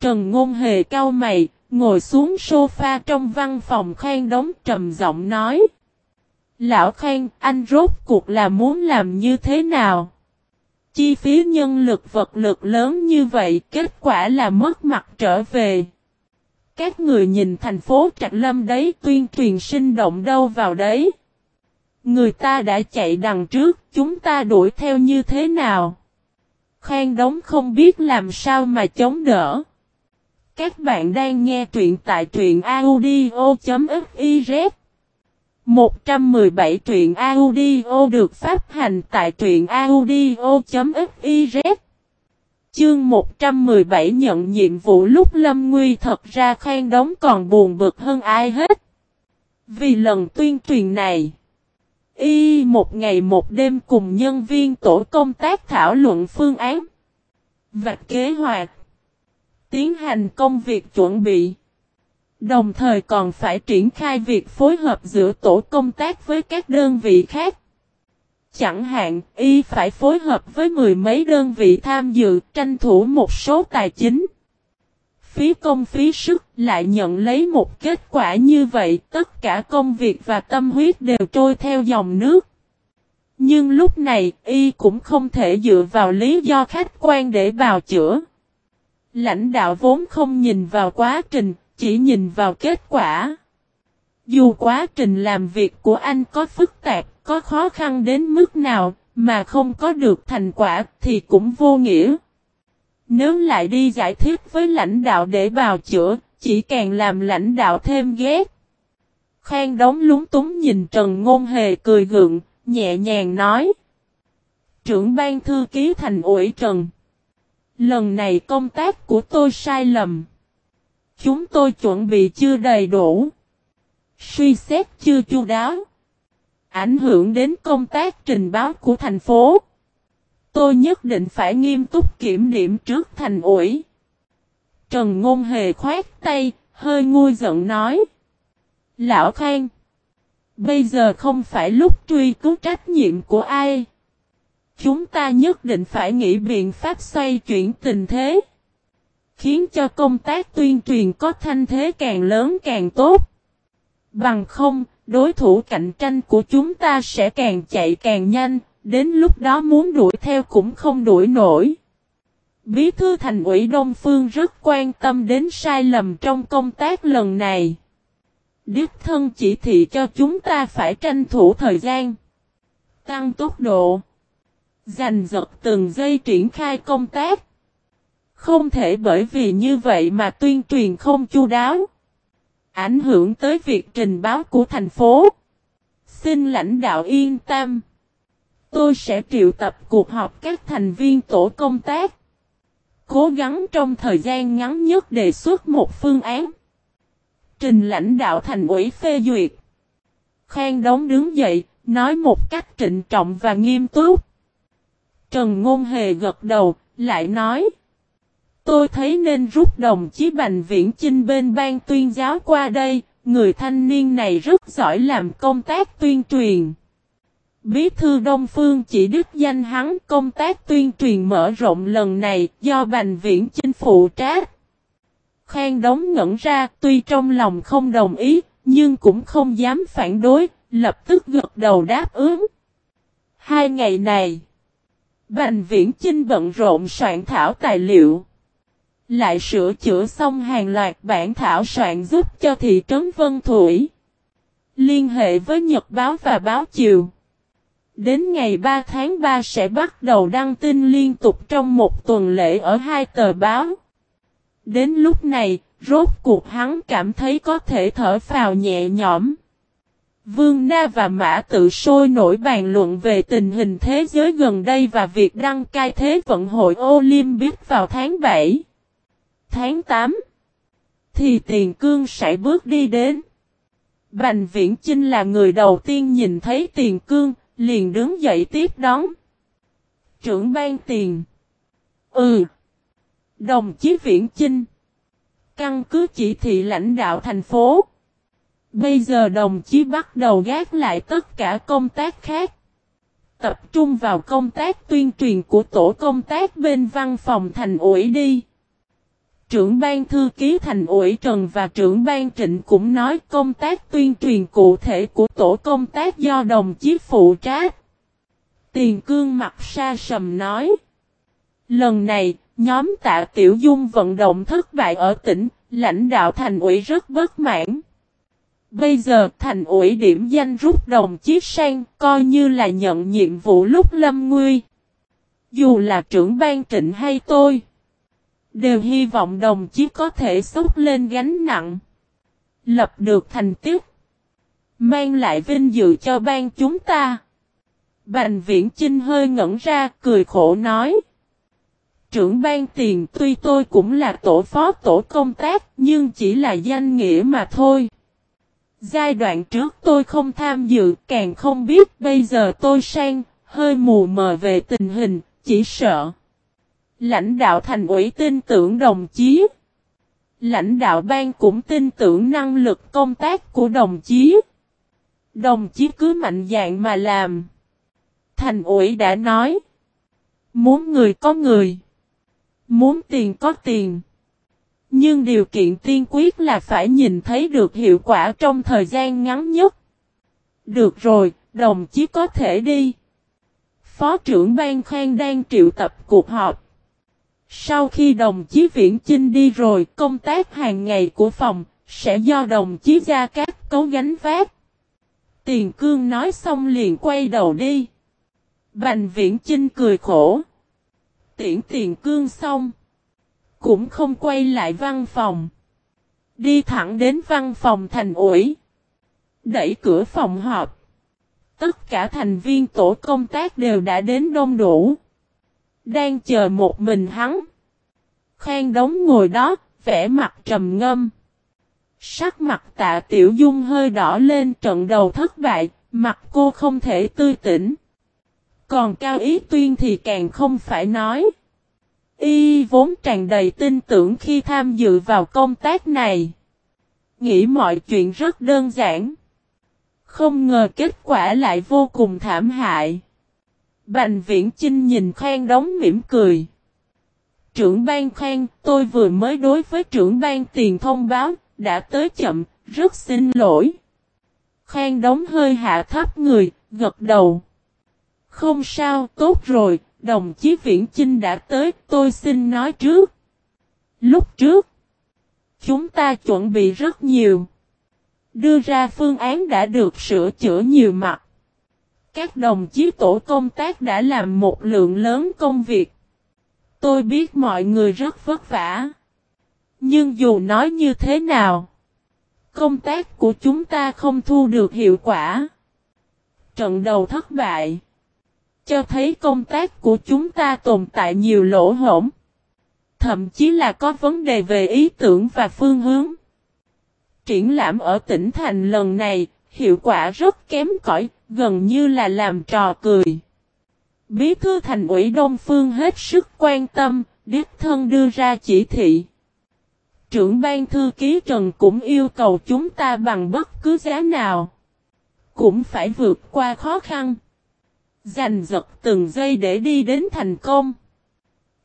Trần Ngôn Hề cau mày, ngồi xuống sofa trong văn phòng Khang Đống trầm giọng nói. Lão Khang, anh rốt cuộc là muốn làm như thế nào? Chi phí nhân lực vật lực lớn như vậy, kết quả là mất mặt trở về. Các người nhìn thành phố Trạch Lâm đấy tuyên truyền sinh động đâu vào đấy. Người ta đã chạy đằng trước, chúng ta đuổi theo như thế nào? Khang Đống không biết làm sao mà chống đỡ. Các bạn đang nghe truyện tại truyện audio.fiz 117 truyện audio được phát hành tại truyện audio.fiz Chương 117 nhận nhiệm vụ lúc lâm nguy thật ra khen Đống còn buồn bực hơn ai hết. Vì lần tuyên truyền này, y một ngày một đêm cùng nhân viên tổ công tác thảo luận phương án, vạch kế hoạch, tiến hành công việc chuẩn bị. Đồng thời còn phải triển khai việc phối hợp giữa tổ công tác với các đơn vị khác. Chẳng hạn, y phải phối hợp với mười mấy đơn vị tham dự tranh thủ một số tài chính. Phí công phí sức lại nhận lấy một kết quả như vậy, tất cả công việc và tâm huyết đều trôi theo dòng nước. Nhưng lúc này, y cũng không thể dựa vào lý do khách quan để bào chữa. Lãnh đạo vốn không nhìn vào quá trình, chỉ nhìn vào kết quả. Dù quá trình làm việc của anh có phức tạp, có khó khăn đến mức nào, mà không có được thành quả thì cũng vô nghĩa. Nếu lại đi giải thích với lãnh đạo để bào chữa, chỉ càng làm lãnh đạo thêm ghét. Khang đóng lúng túng nhìn Trần Ngôn Hề cười gượng, nhẹ nhàng nói. Trưởng ban thư ký thành ủy Trần. Lần này công tác của tôi sai lầm. Chúng tôi chuẩn bị chưa đầy đủ. Suy xét chưa chu đáo. Ảnh hưởng đến công tác trình báo của thành phố. Tôi nhất định phải nghiêm túc kiểm điểm trước thành ủi. Trần Ngôn Hề khoát tay, hơi ngu giận nói. Lão Khang. Bây giờ không phải lúc truy cứu trách nhiệm của ai. Chúng ta nhất định phải nghĩ biện pháp xoay chuyển tình thế. Khiến cho công tác tuyên truyền có thanh thế càng lớn càng tốt. Bằng không, đối thủ cạnh tranh của chúng ta sẽ càng chạy càng nhanh, đến lúc đó muốn đuổi theo cũng không đuổi nổi. Bí thư thành ủy Đông Phương rất quan tâm đến sai lầm trong công tác lần này. Đức thân chỉ thị cho chúng ta phải tranh thủ thời gian, tăng tốc độ, giành giật từng giây triển khai công tác. Không thể bởi vì như vậy mà tuyên truyền không chu đáo. Ảnh hưởng tới việc trình báo của thành phố. Xin lãnh đạo yên tâm. Tôi sẽ triệu tập cuộc họp các thành viên tổ công tác. Cố gắng trong thời gian ngắn nhất đề xuất một phương án. Trình lãnh đạo thành ủy phê duyệt. Khang đóng đứng dậy, nói một cách trịnh trọng và nghiêm túc. Trần Ngôn Hề gật đầu, lại nói. Tôi thấy nên rút đồng chí Bành Viễn Chinh bên ban tuyên giáo qua đây, người thanh niên này rất giỏi làm công tác tuyên truyền. Bí thư Đông Phương chỉ đích danh hắn công tác tuyên truyền mở rộng lần này do Bành Viễn Chinh phụ trách. Khang đóng ngẩn ra tuy trong lòng không đồng ý, nhưng cũng không dám phản đối, lập tức gật đầu đáp ứng. Hai ngày này, Bành Viễn Chinh bận rộn soạn thảo tài liệu. Lại sửa chữa xong hàng loạt bản thảo soạn giúp cho thị trấn Vân Thủy. Liên hệ với Nhật Báo và Báo Chiều. Đến ngày 3 tháng 3 sẽ bắt đầu đăng tin liên tục trong một tuần lễ ở hai tờ báo. Đến lúc này, rốt cuộc hắn cảm thấy có thể thở phào nhẹ nhõm. Vương Na và Mã tự sôi nổi bàn luận về tình hình thế giới gần đây và việc đăng cai Thế vận hội Olympic vào tháng 7 tháng 8, thì tiền cương sẽ bước đi đến. Bành viễn Chinh là người đầu tiên nhìn thấy tiền cương, liền đứng dậy tiếp đón. Trưởng ban tiền. Ừ. Đồng chí viễn Chinh. Căn cứ chỉ thị lãnh đạo thành phố. Bây giờ đồng chí bắt đầu gác lại tất cả công tác khác. Tập trung vào công tác tuyên truyền của tổ công tác bên văn phòng thành ủy đi. Trưởng ban thư ký thành ủy Trần và trưởng ban trịnh cũng nói công tác tuyên truyền cụ thể của tổ công tác do đồng chí phụ trách. Tiền cương mặt xa sầm nói. Lần này, nhóm tạ Tiểu Dung vận động thất bại ở tỉnh, lãnh đạo thành ủy rất bất mãn. Bây giờ thành ủy điểm danh rút đồng chí sang, coi như là nhận nhiệm vụ lúc lâm nguy. Dù là trưởng ban trịnh hay tôi, đều hy vọng đồng chí có thể xúc lên gánh nặng. Lập được thành tích. Mang lại vinh dự cho ban chúng ta. Bành viễn Chinh hơi ngẩn ra cười khổ nói. Trưởng ban tiền tuy tôi cũng là tổ phó tổ công tác nhưng chỉ là danh nghĩa mà thôi. Giai đoạn trước tôi không tham dự càng không biết bây giờ tôi sang, hơi mù mờ về tình hình, chỉ sợ. Lãnh đạo thành ủy tin tưởng đồng chí. Lãnh đạo ban cũng tin tưởng năng lực công tác của đồng chí. Đồng chí cứ mạnh dạng mà làm. Thành ủy đã nói. Muốn người có người. Muốn tiền có tiền. Nhưng điều kiện tiên quyết là phải nhìn thấy được hiệu quả trong thời gian ngắn nhất. Được rồi, đồng chí có thể đi. Phó trưởng ban khoan đang triệu tập cuộc họp. Sau khi đồng chí Viễn Chinh đi rồi, công tác hàng ngày của phòng sẽ do đồng chí Gia Cát cấu gánh vác. Tiền Cương nói xong liền quay đầu đi. Bành Viễn Chinh cười khổ. Tiễn Tiền Cương xong. Cũng không quay lại văn phòng. Đi thẳng đến văn phòng thành ủi. Đẩy cửa phòng họp. Tất cả thành viên tổ công tác đều đã đến đông đủ. Đang chờ một mình hắn. Khang đống ngồi đó, vẻ mặt trầm ngâm. Sắc mặt tạ tiểu dung hơi đỏ lên trận đầu thất bại, mặt cô không thể tươi tỉnh. Còn cao ý tuyên thì càng không phải nói. Y vốn tràn đầy tin tưởng khi tham dự vào công tác này. Nghĩ mọi chuyện rất đơn giản. Không ngờ kết quả lại vô cùng thảm hại. Bành viễn Trinh nhìn khoan đóng mỉm cười. Trưởng ban khoan, tôi vừa mới đối với trưởng ban tiền thông báo, đã tới chậm, rất xin lỗi. Khoan đóng hơi hạ thấp người, gật đầu. Không sao, tốt rồi, đồng chí Viễn Chinh đã tới, tôi xin nói trước. Lúc trước, chúng ta chuẩn bị rất nhiều. Đưa ra phương án đã được sửa chữa nhiều mặt. Các đồng chí tổ công tác đã làm một lượng lớn công việc. Tôi biết mọi người rất vất vả. Nhưng dù nói như thế nào, công tác của chúng ta không thu được hiệu quả. Trận đầu thất bại cho thấy công tác của chúng ta tồn tại nhiều lỗ hổng. Thậm chí là có vấn đề về ý tưởng và phương hướng. Triển lãm ở tỉnh thành lần này, hiệu quả rất kém cỏi, gần như là làm trò cười. Bí thư thành ủy Đông Phương hết sức quan tâm, đích thân đưa ra chỉ thị. Trưởng ban thư ký Trần cũng yêu cầu chúng ta bằng bất cứ giá nào. Cũng phải vượt qua khó khăn. Giành giật từng giây để đi đến thành công.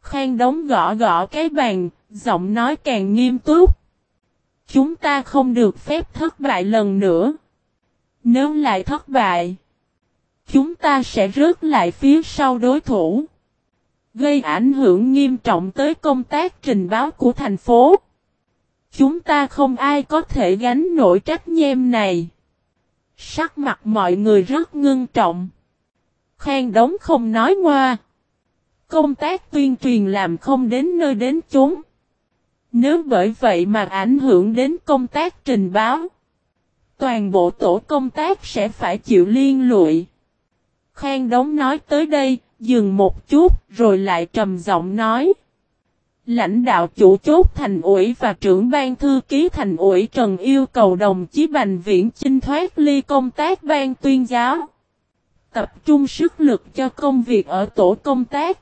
Khang đống gõ gõ cái bàn, giọng nói càng nghiêm túc. Chúng ta không được phép thất bại lần nữa. Nếu lại thất bại, chúng ta sẽ rớt lại phía sau đối thủ. Gây ảnh hưởng nghiêm trọng tới công tác trình báo của thành phố. Chúng ta không ai có thể gánh nổi trách nhiệm này. Sắc mặt mọi người rất ngưng trọng khen đống không nói ngoa. Công tác tuyên truyền làm không đến nơi đến chốn. Nếu bởi vậy mà ảnh hưởng đến công tác trình báo, toàn bộ tổ công tác sẽ phải chịu liên lụy. Khang đống nói tới đây, dừng một chút, rồi lại trầm giọng nói. Lãnh đạo chủ chốt thành ủy và trưởng ban thư ký thành ủy Trần yêu cầu đồng chí Bành Viễn Chinh thoát ly công tác ban tuyên giáo tập trung sức lực cho công việc ở tổ công tác.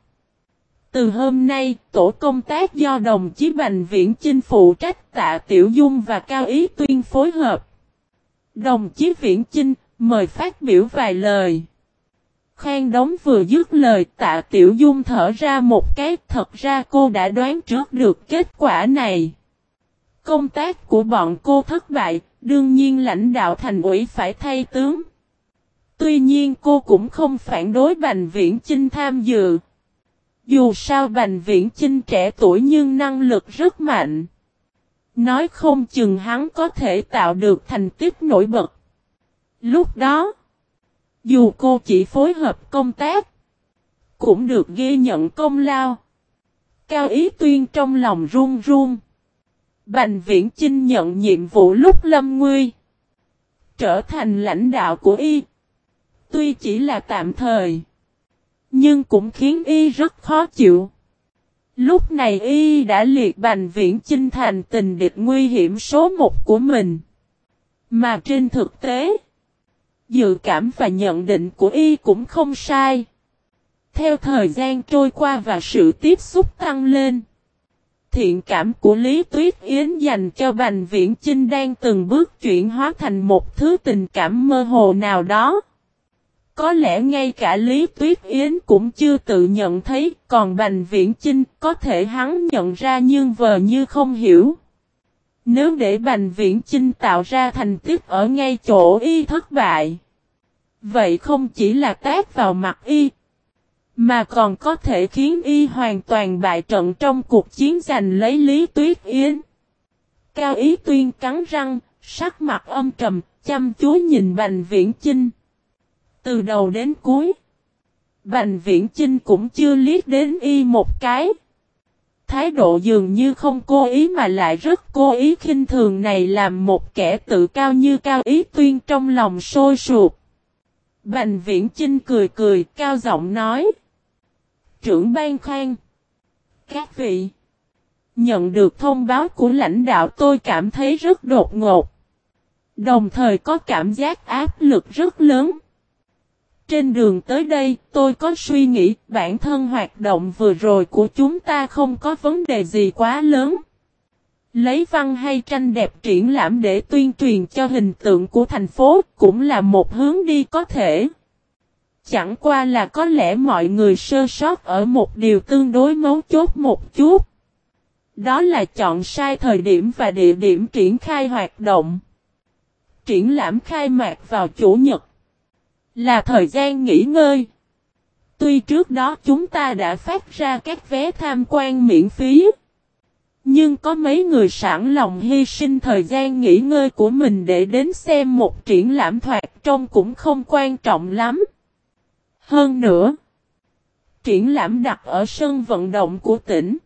Từ hôm nay, tổ công tác do đồng chí Bành Viễn Chinh phụ trách tạ Tiểu Dung và Cao Ý Tuyên phối hợp. Đồng chí Viễn Chinh, mời phát biểu vài lời. Khang đóng vừa dứt lời tạ Tiểu Dung thở ra một cái thật ra cô đã đoán trước được kết quả này. Công tác của bọn cô thất bại, đương nhiên lãnh đạo thành ủy phải thay tướng. Tuy nhiên cô cũng không phản đối Bành Viễn Chinh tham dự. Dù sao Bành Viễn Chinh trẻ tuổi nhưng năng lực rất mạnh. Nói không chừng hắn có thể tạo được thành tích nổi bật. Lúc đó, dù cô chỉ phối hợp công tác, cũng được ghi nhận công lao. Cao Ý Tuyên trong lòng run run. Bành Viễn Chinh nhận nhiệm vụ lúc lâm nguy. Trở thành lãnh đạo của y. Tuy chỉ là tạm thời. Nhưng cũng khiến y rất khó chịu. Lúc này y đã liệt Bành Viễn Chinh thành tình địch nguy hiểm số một của mình. Mà trên thực tế, dự cảm và nhận định của y cũng không sai. Theo thời gian trôi qua và sự tiếp xúc tăng lên, thiện cảm của Lý Tuyết Yến dành cho Bành Viễn Chinh đang từng bước chuyển hóa thành một thứ tình cảm mơ hồ nào đó. Có lẽ ngay cả Lý Tuyết Yến cũng chưa tự nhận thấy, còn Bành Viễn Chinh có thể hắn nhận ra nhưng vờ như không hiểu. Nếu để Bành Viễn Chinh tạo ra thành tích ở ngay chỗ y thất bại, vậy không chỉ là tác vào mặt y, mà còn có thể khiến y hoàn toàn bại trận trong cuộc chiến giành lấy Lý Tuyết Yến. Cao Ý Tuyên cắn răng, sắc mặt âm trầm, chăm chú nhìn Bành Viễn Chinh. Từ đầu đến cuối, Bành Viễn Chinh cũng chưa liếc đến y một cái. Thái độ dường như không cố ý mà lại rất cố ý khinh thường này làm một kẻ tự cao như Cao Ý Tuyên trong lòng sôi sụp. Bành Viễn Chinh cười cười, cao giọng nói trưởng ban khoan. Các vị, nhận được thông báo của lãnh đạo tôi cảm thấy rất đột ngột. Đồng thời có cảm giác áp lực rất lớn. Trên đường tới đây, tôi có suy nghĩ bản thân hoạt động vừa rồi của chúng ta không có vấn đề gì quá lớn. Lấy văn hay tranh đẹp triển lãm để tuyên truyền cho hình tượng của thành phố cũng là một hướng đi có thể. Chẳng qua là có lẽ mọi người sơ sót ở một điều tương đối mấu chốt một chút. Đó là chọn sai thời điểm và địa điểm triển khai hoạt động. Triển lãm khai mạc vào Chủ nhật. Là thời gian nghỉ ngơi. Tuy trước đó chúng ta đã phát ra các vé tham quan miễn phí. Nhưng có mấy người sẵn lòng hy sinh thời gian nghỉ ngơi của mình để đến xem một triển lãm thoạt trông cũng không quan trọng lắm. Hơn nữa, triển lãm đặt ở sân vận động của tỉnh.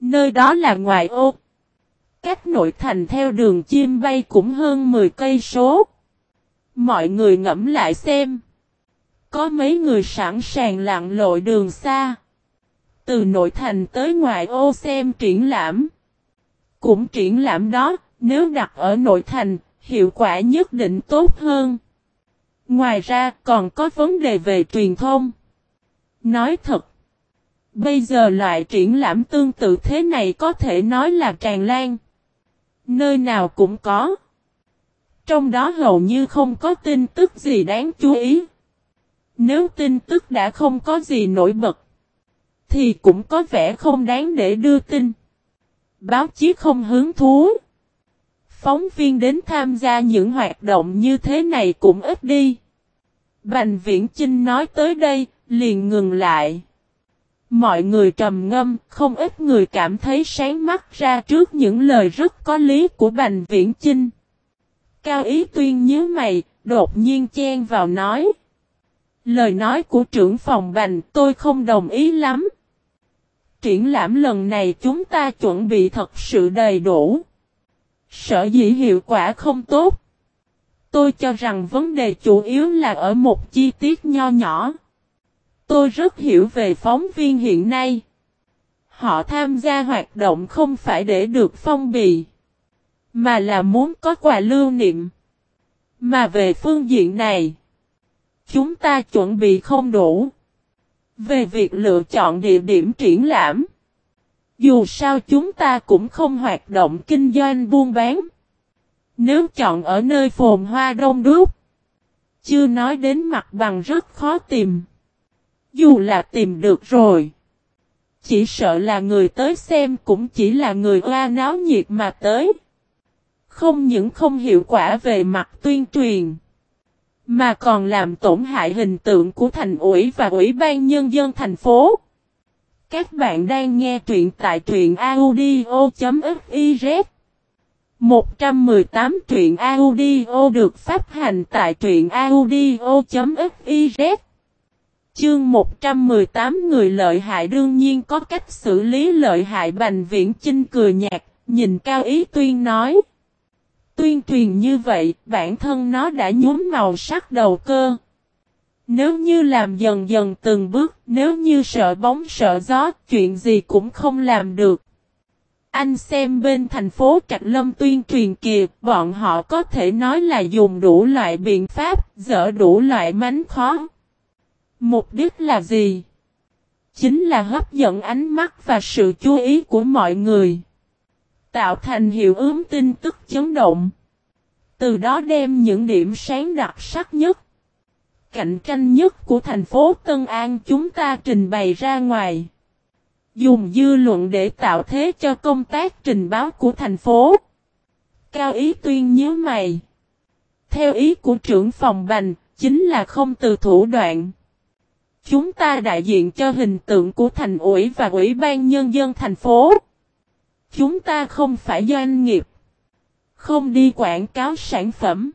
Nơi đó là ngoài ô. Cách nội thành theo đường chim bay cũng hơn 10 cây số. Mọi người ngẫm lại xem. Có mấy người sẵn sàng lặn lội đường xa. Từ nội thành tới ngoài ô xem triển lãm. Cũng triển lãm đó, nếu đặt ở nội thành, hiệu quả nhất định tốt hơn. Ngoài ra còn có vấn đề về truyền thông. Nói thật, bây giờ loại triển lãm tương tự thế này có thể nói là tràn lan. Nơi nào cũng có. Trong đó hầu như không có tin tức gì đáng chú ý. Nếu tin tức đã không có gì nổi bật, thì cũng có vẻ không đáng để đưa tin. Báo chí không hứng thú. Phóng viên đến tham gia những hoạt động như thế này cũng ít đi. Bành viễn Chinh nói tới đây, liền ngừng lại. Mọi người trầm ngâm, không ít người cảm thấy sáng mắt ra trước những lời rất có lý của Bành Viễn Chinh. Cao Ý Tuyên nhớ mày, đột nhiên chen vào nói. Lời nói của trưởng phòng Bành tôi không đồng ý lắm. Triển lãm lần này chúng ta chuẩn bị thật sự đầy đủ. Sở dĩ hiệu quả không tốt. Tôi cho rằng vấn đề chủ yếu là ở một chi tiết nho nhỏ. Tôi rất hiểu về phóng viên hiện nay. Họ tham gia hoạt động không phải để được phong bì, mà là muốn có quà lưu niệm. Mà về phương diện này, chúng ta chuẩn bị không đủ. Về việc lựa chọn địa điểm triển lãm, dù sao chúng ta cũng không hoạt động kinh doanh buôn bán. Nếu chọn ở nơi phồn hoa đông đúc, Chưa nói đến mặt bằng rất khó tìm. Dù là tìm được rồi. Chỉ sợ là người tới xem cũng chỉ là người oa náo nhiệt mà tới. Không những không hiệu quả về mặt tuyên truyền. Mà còn làm tổn hại hình tượng của thành ủy và ủy ban nhân dân thành phố. Các bạn đang nghe truyện tại truyện audio.fiz 118 truyện audio được phát hành tại truyện audio.fiz Chương 118 người lợi hại đương nhiên có cách xử lý lợi hại Bành Viễn Chinh cười nhạt, nhìn Cao Ý Tuyên nói. Tuyên truyền như vậy, bản thân nó đã nhuốm màu sắc đầu cơ. Nếu như làm dần dần từng bước, nếu như sợ bóng sợ gió, chuyện gì cũng không làm được. Anh xem bên thành phố Trạch Lâm tuyên truyền kìa, bọn họ có thể nói là dùng đủ loại biện pháp, dỡ đủ loại mánh khó. Mục đích là gì? Chính là hấp dẫn ánh mắt và sự chú ý của mọi người. Tạo thành hiệu ứng tin tức chấn động. Từ đó đem những điểm sáng đặc sắc nhất, cạnh tranh nhất của thành phố Tân An chúng ta trình bày ra ngoài. Dùng dư luận để tạo thế cho công tác trình báo của thành phố. Cao ý tuyên nhớ mày. Theo ý của trưởng phòng bành, chính là không từ thủ đoạn. Chúng ta đại diện cho hình tượng của thành ủy và ủy ban nhân dân thành phố. Chúng ta không phải doanh nghiệp. Không đi quảng cáo sản phẩm.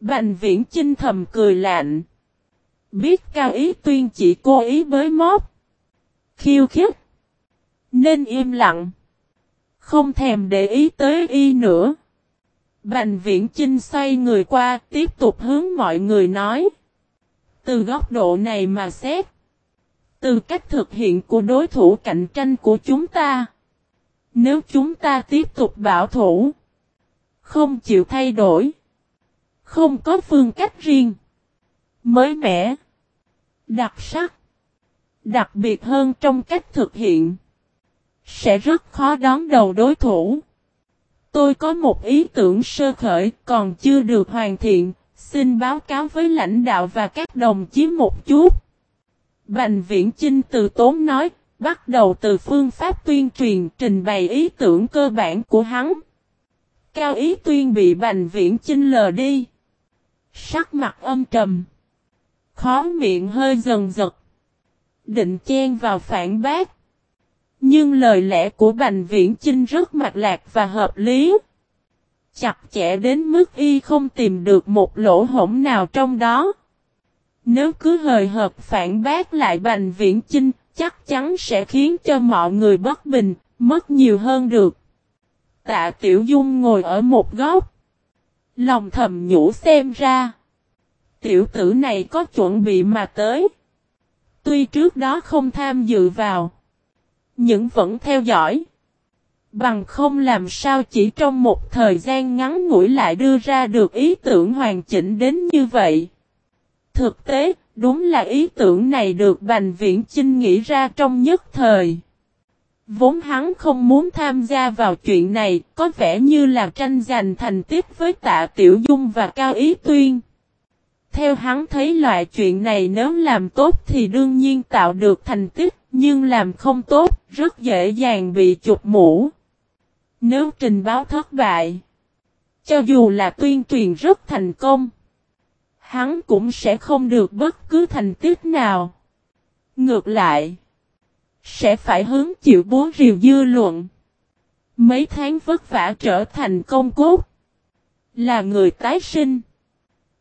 Bành viễn chinh thầm cười lạnh. Biết cao ý tuyên chỉ cố ý bới móp. Khiêu khích. Nên im lặng. Không thèm để ý tới y nữa. Bành viễn chinh xoay người qua, tiếp tục hướng mọi người nói. Từ góc độ này mà xét. Từ cách thực hiện của đối thủ cạnh tranh của chúng ta. Nếu chúng ta tiếp tục bảo thủ. Không chịu thay đổi. Không có phương cách riêng. Mới mẻ. Đặc sắc. Đặc biệt hơn trong cách thực hiện. Sẽ rất khó đón đầu đối thủ. Tôi có một ý tưởng sơ khởi còn chưa được hoàn thiện. Xin báo cáo với lãnh đạo và các đồng chí một chút. Bành viễn Chinh từ tốn nói, bắt đầu từ phương pháp tuyên truyền trình bày ý tưởng cơ bản của hắn. Cao ý tuyên bị bành viễn Chinh lờ đi. Sắc mặt âm trầm. Khó miệng hơi dần giật. Định chen vào phản bác. Nhưng lời lẽ của Bành Viễn Chinh rất mạch lạc và hợp lý. Chặt chẽ đến mức y không tìm được một lỗ hổng nào trong đó. Nếu cứ hời hợp phản bác lại Bành Viễn Chinh, chắc chắn sẽ khiến cho mọi người bất bình, mất nhiều hơn được. Tạ Tiểu Dung ngồi ở một góc. Lòng thầm nhủ xem ra. Tiểu tử này có chuẩn bị mà tới. Tuy trước đó không tham dự vào. Nhưng vẫn theo dõi. Bằng không làm sao chỉ trong một thời gian ngắn ngủi lại đưa ra được ý tưởng hoàn chỉnh đến như vậy. Thực tế, đúng là ý tưởng này được Bành Viễn Chinh nghĩ ra trong nhất thời. Vốn hắn không muốn tham gia vào chuyện này, có vẻ như là tranh giành thành tích với tạ Tiểu Dung và Cao Ý Tuyên. Theo hắn thấy loại chuyện này nếu làm tốt thì đương nhiên tạo được thành tích, nhưng làm không tốt, rất dễ dàng bị chụp mũ. Nếu trình báo thất bại, cho dù là tuyên truyền rất thành công, hắn cũng sẽ không được bất cứ thành tích nào. Ngược lại, sẽ phải hướng chịu bố rìu dư luận. Mấy tháng vất vả trở thành công cốt, là người tái sinh.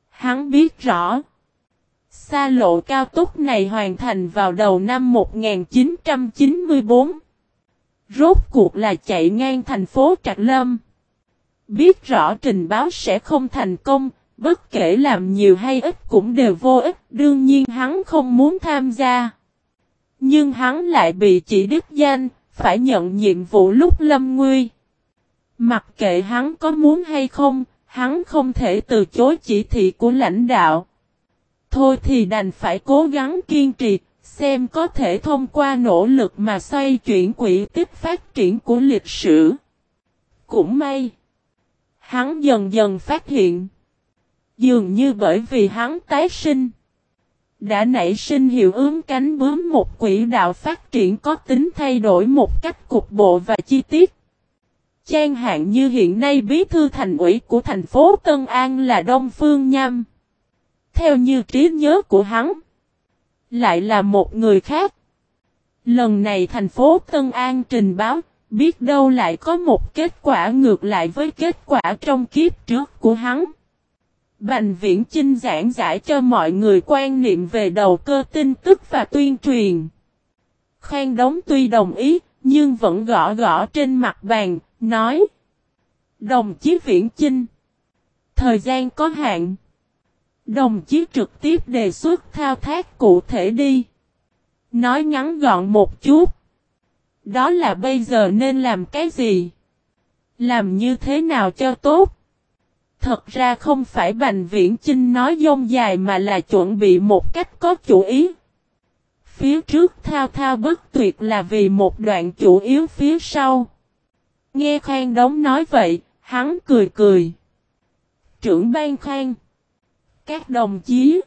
Hắn biết rõ. Xa lộ cao tốc này hoàn thành vào đầu năm 1994. Rốt cuộc là chạy ngang thành phố Trạc Lâm. Biết rõ trình báo sẽ không thành công, bất kể làm nhiều hay ít cũng đều vô ích, đương nhiên hắn không muốn tham gia. Nhưng hắn lại bị chỉ đích danh, phải nhận nhiệm vụ lúc lâm nguy. Mặc kệ hắn có muốn hay không, hắn không thể từ chối chỉ thị của lãnh đạo. Thôi thì đành phải cố gắng kiên trì, xem có thể thông qua nỗ lực mà xoay chuyển quỹ tích phát triển của lịch sử. Cũng may, hắn dần dần phát hiện, Dường như bởi vì hắn tái sinh. Đã nảy sinh hiệu ứng cánh bướm một quỹ đạo phát triển có tính thay đổi một cách cục bộ và chi tiết. Trang hạn như hiện nay bí thư thành ủy của thành phố Tân An là Đông Phương Nham. Theo như trí nhớ của hắn, lại là một người khác. Lần này thành phố Tân An trình báo, biết đâu lại có một kết quả ngược lại với kết quả trong kiếp trước của hắn. Bành viễn chinh giảng giải cho mọi người quan niệm về đầu cơ tin tức và tuyên truyền. Khang Đống tuy đồng ý, nhưng vẫn gõ gõ trên mặt bàn, nói. Đồng chí viễn chinh. Thời gian có hạn. Đồng chí trực tiếp đề xuất thao tác cụ thể đi. Nói ngắn gọn một chút. Đó là bây giờ nên làm cái gì? Làm như thế nào cho tốt? Thật ra không phải Bành Viễn Chinh nói dông dài mà là chuẩn bị một cách có chủ ý. Phía trước thao thao bất tuyệt là vì một đoạn chủ yếu phía sau. Nghe Khang Đống nói vậy, hắn cười cười. Trưởng ban Khang. Các đồng chí.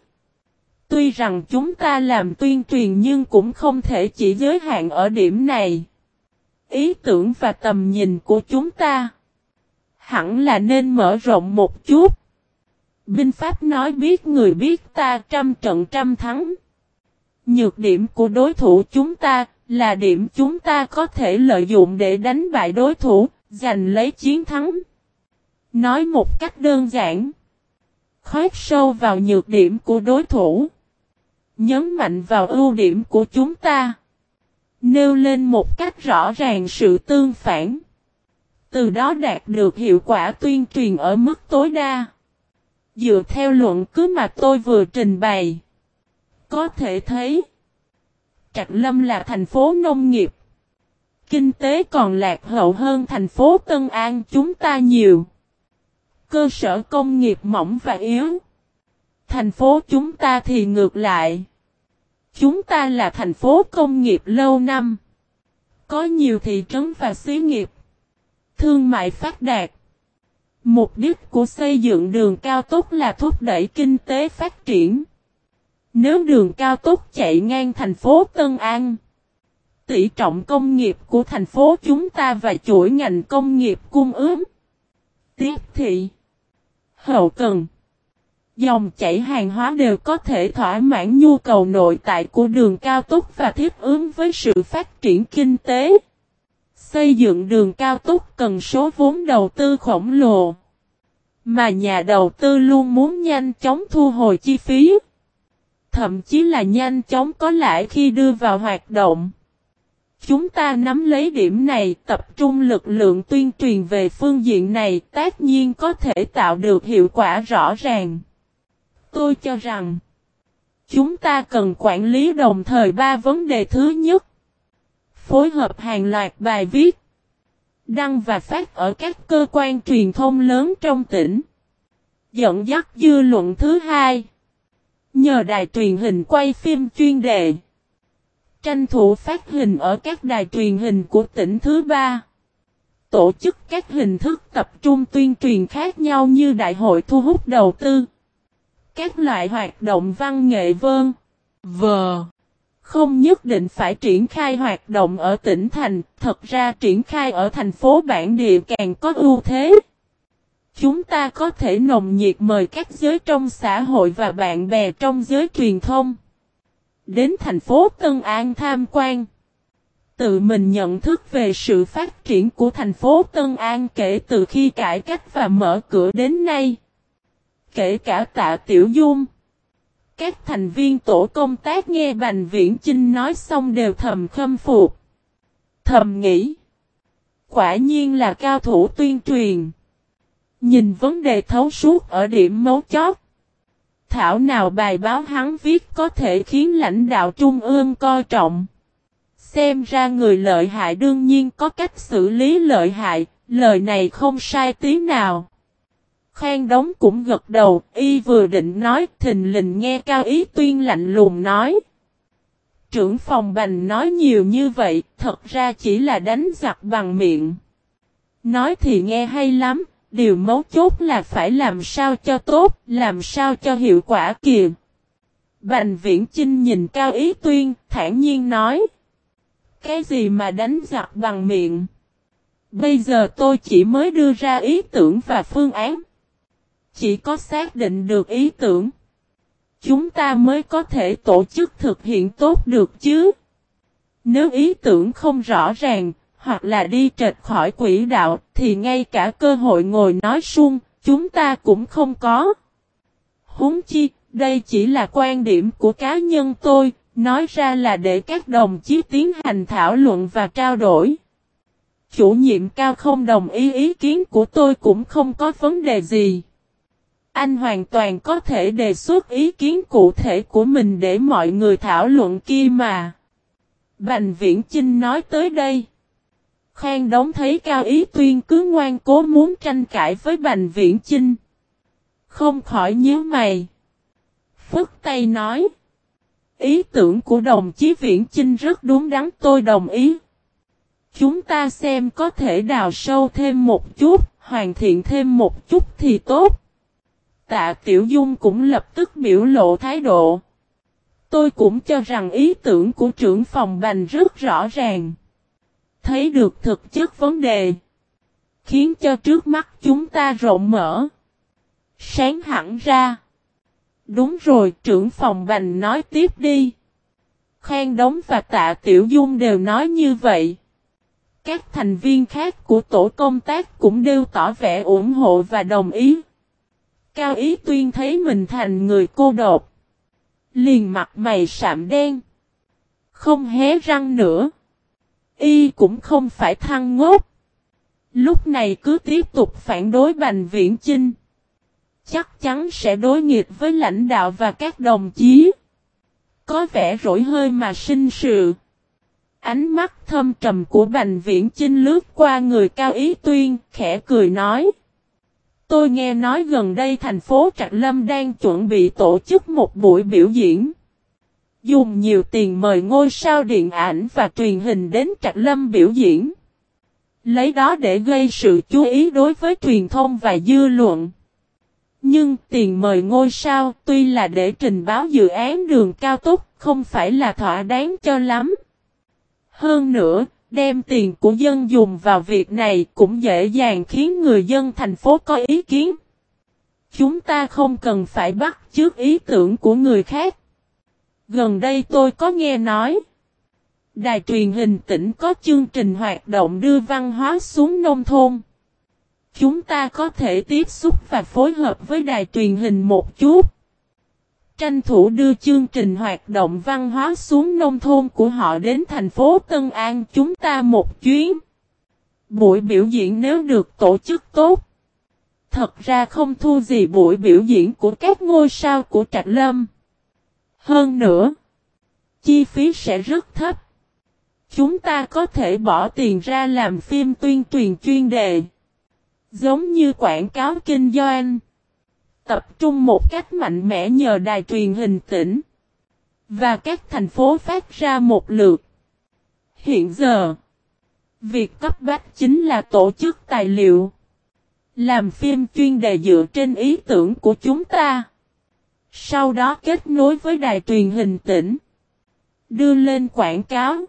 Tuy rằng chúng ta làm tuyên truyền nhưng cũng không thể chỉ giới hạn ở điểm này. Ý tưởng và tầm nhìn của chúng ta hẳn là nên mở rộng một chút. Binh Pháp nói biết người biết ta trăm trận trăm thắng. Nhược điểm của đối thủ chúng ta là điểm chúng ta có thể lợi dụng để đánh bại đối thủ, giành lấy chiến thắng. Nói một cách đơn giản. Khoét sâu vào nhược điểm của đối thủ. Nhấn mạnh vào ưu điểm của chúng ta. Nêu lên một cách rõ ràng sự tương phản. Từ đó đạt được hiệu quả tuyên truyền ở mức tối đa. Dựa theo luận cứ mà tôi vừa trình bày. Có thể thấy. Trạch Lâm là thành phố nông nghiệp. Kinh tế còn lạc hậu hơn thành phố Tân An chúng ta nhiều. Cơ sở công nghiệp mỏng và yếu. Thành phố chúng ta thì ngược lại. Chúng ta là thành phố công nghiệp lâu năm. Có nhiều thị trấn và xí nghiệp thương mại phát đạt. Mục đích của xây dựng đường cao tốc là thúc đẩy kinh tế phát triển. Nếu đường cao tốc chạy ngang thành phố Tân An, tỷ trọng công nghiệp của thành phố chúng ta và chuỗi ngành công nghiệp cung ứng, tiếp thị, hậu cần, dòng chảy hàng hóa đều có thể thỏa mãn nhu cầu nội tại của đường cao tốc và thiết ứng với sự phát triển kinh tế. Xây dựng đường cao tốc cần số vốn đầu tư khổng lồ. Mà nhà đầu tư luôn muốn nhanh chóng thu hồi chi phí. Thậm chí là nhanh chóng có lãi khi đưa vào hoạt động. Chúng ta nắm lấy điểm này, tập trung lực lượng tuyên truyền về phương diện này tất nhiên có thể tạo được hiệu quả rõ ràng. Tôi cho rằng, chúng ta cần quản lý đồng thời ba vấn đề thứ nhất phối hợp hàng loạt bài viết, đăng và phát ở các cơ quan truyền thông lớn trong tỉnh. Dẫn dắt dư luận thứ hai. Nhờ đài truyền hình quay phim chuyên đề. Tranh thủ phát hình ở các đài truyền hình của tỉnh thứ ba. Tổ chức các hình thức tập trung tuyên truyền khác nhau như đại hội thu hút đầu tư. Các loại hoạt động văn nghệ vơn. Vờ. Không nhất định phải triển khai hoạt động ở tỉnh thành, thật ra triển khai ở thành phố bản địa càng có ưu thế. Chúng ta có thể nồng nhiệt mời các giới trong xã hội và bạn bè trong giới truyền thông. Đến thành phố Tân An tham quan. Tự mình nhận thức về sự phát triển của thành phố Tân An kể từ khi cải cách và mở cửa đến nay. Kể cả tạ Tiểu Dung. Các thành viên tổ công tác nghe Bành Viễn Chinh nói xong đều thầm khâm phục. Thầm nghĩ. Quả nhiên là cao thủ tuyên truyền. Nhìn vấn đề thấu suốt ở điểm mấu chót, Thảo nào bài báo hắn viết có thể khiến lãnh đạo trung ương coi trọng. Xem ra người lợi hại đương nhiên có cách xử lý lợi hại, lời này không sai tí nào. Khang Đống cũng gật đầu, y vừa định nói, thình lình nghe Cao Ý Tuyên lạnh lùng nói. Trưởng phòng bành nói nhiều như vậy, thật ra chỉ là đánh giặc bằng miệng. Nói thì nghe hay lắm, Điều mấu chốt là phải làm sao cho tốt, làm sao cho hiệu quả kìa. Bành viễn Chinh nhìn Cao Ý Tuyên, thản nhiên nói. Cái gì mà đánh giặc bằng miệng? Bây giờ tôi chỉ mới đưa ra ý tưởng và phương án. Chỉ có xác định được ý tưởng. Chúng ta mới có thể tổ chức thực hiện tốt được chứ. Nếu ý tưởng không rõ ràng, hoặc là đi trệt khỏi quỹ đạo, thì ngay cả cơ hội ngồi nói suông, chúng ta cũng không có. Húng chi, đây chỉ là quan điểm của cá nhân tôi, nói ra là để các đồng chí tiến hành thảo luận và trao đổi. Chủ nhiệm cao không đồng ý ý kiến của tôi cũng không có vấn đề gì. Anh hoàn toàn có thể đề xuất ý kiến cụ thể của mình để mọi người thảo luận kia mà. Bành Viễn Chinh nói tới đây. Khang đóng thấy Cao Ý Tuyên cứ ngoan cố muốn tranh cãi với Bành Viễn Chinh. Không khỏi nhớ mày. Phức tay nói. Ý tưởng của đồng chí Viễn Chinh rất đúng đắn tôi đồng ý. Chúng ta xem có thể đào sâu thêm một chút, hoàn thiện thêm một chút thì tốt. Tạ Tiểu Dung cũng lập tức biểu lộ thái độ. Tôi cũng cho rằng ý tưởng của trưởng phòng bành rất rõ ràng. Thấy được thực chất vấn đề. Khiến cho trước mắt chúng ta rộng mở. Sáng hẳn ra. Đúng rồi, trưởng phòng bành nói tiếp đi. Khang Đống và Tạ Tiểu Dung đều nói như vậy. Các thành viên khác của tổ công tác cũng đều tỏ vẻ ủng hộ và đồng ý. Cao Ý Tuyên thấy mình thành người cô độc. Liền mặt mày sạm đen. Không hé răng nữa. Y cũng không phải thăng ngốc. Lúc này cứ tiếp tục phản đối Bành Viễn Chinh. Chắc chắn sẽ đối nghịch với lãnh đạo và các đồng chí. Có vẻ rỗi hơi mà sinh sự. Ánh mắt thâm trầm của Bành Viễn Chinh lướt qua người Cao Ý Tuyên, khẽ cười nói. Tôi nghe nói gần đây thành phố Trạc Lâm đang chuẩn bị tổ chức một buổi biểu diễn. Dùng nhiều tiền mời ngôi sao điện ảnh và truyền hình đến Trạc Lâm biểu diễn. Lấy đó để gây sự chú ý đối với truyền thông và dư luận. Nhưng tiền mời ngôi sao tuy là để trình báo dự án đường cao tốc không phải là thỏa đáng cho lắm. Hơn nữa, đem tiền của dân dùng vào việc này cũng dễ dàng khiến người dân thành phố có ý kiến. Chúng ta không cần phải bắt trước ý tưởng của người khác. Gần đây tôi có nghe nói. Đài truyền hình tỉnh có chương trình hoạt động đưa văn hóa xuống nông thôn. Chúng ta có thể tiếp xúc và phối hợp với đài truyền hình một chút. Tranh thủ đưa chương trình hoạt động văn hóa xuống nông thôn của họ đến thành phố Tân An chúng ta một chuyến. Buổi biểu diễn nếu được tổ chức tốt. Thật ra không thua gì buổi biểu diễn của các ngôi sao của Trạch Lâm. Hơn nữa, chi phí sẽ rất thấp. Chúng ta có thể bỏ tiền ra làm phim tuyên truyền chuyên đề. Giống như quảng cáo kinh doanh. Tập trung một cách mạnh mẽ nhờ đài truyền hình tỉnh. Và các thành phố phát ra một lượt. Hiện giờ, việc cấp bách chính là tổ chức tài liệu. Làm phim chuyên đề dựa trên ý tưởng của chúng ta. Sau đó kết nối với đài truyền hình tỉnh. Đưa lên quảng cáo.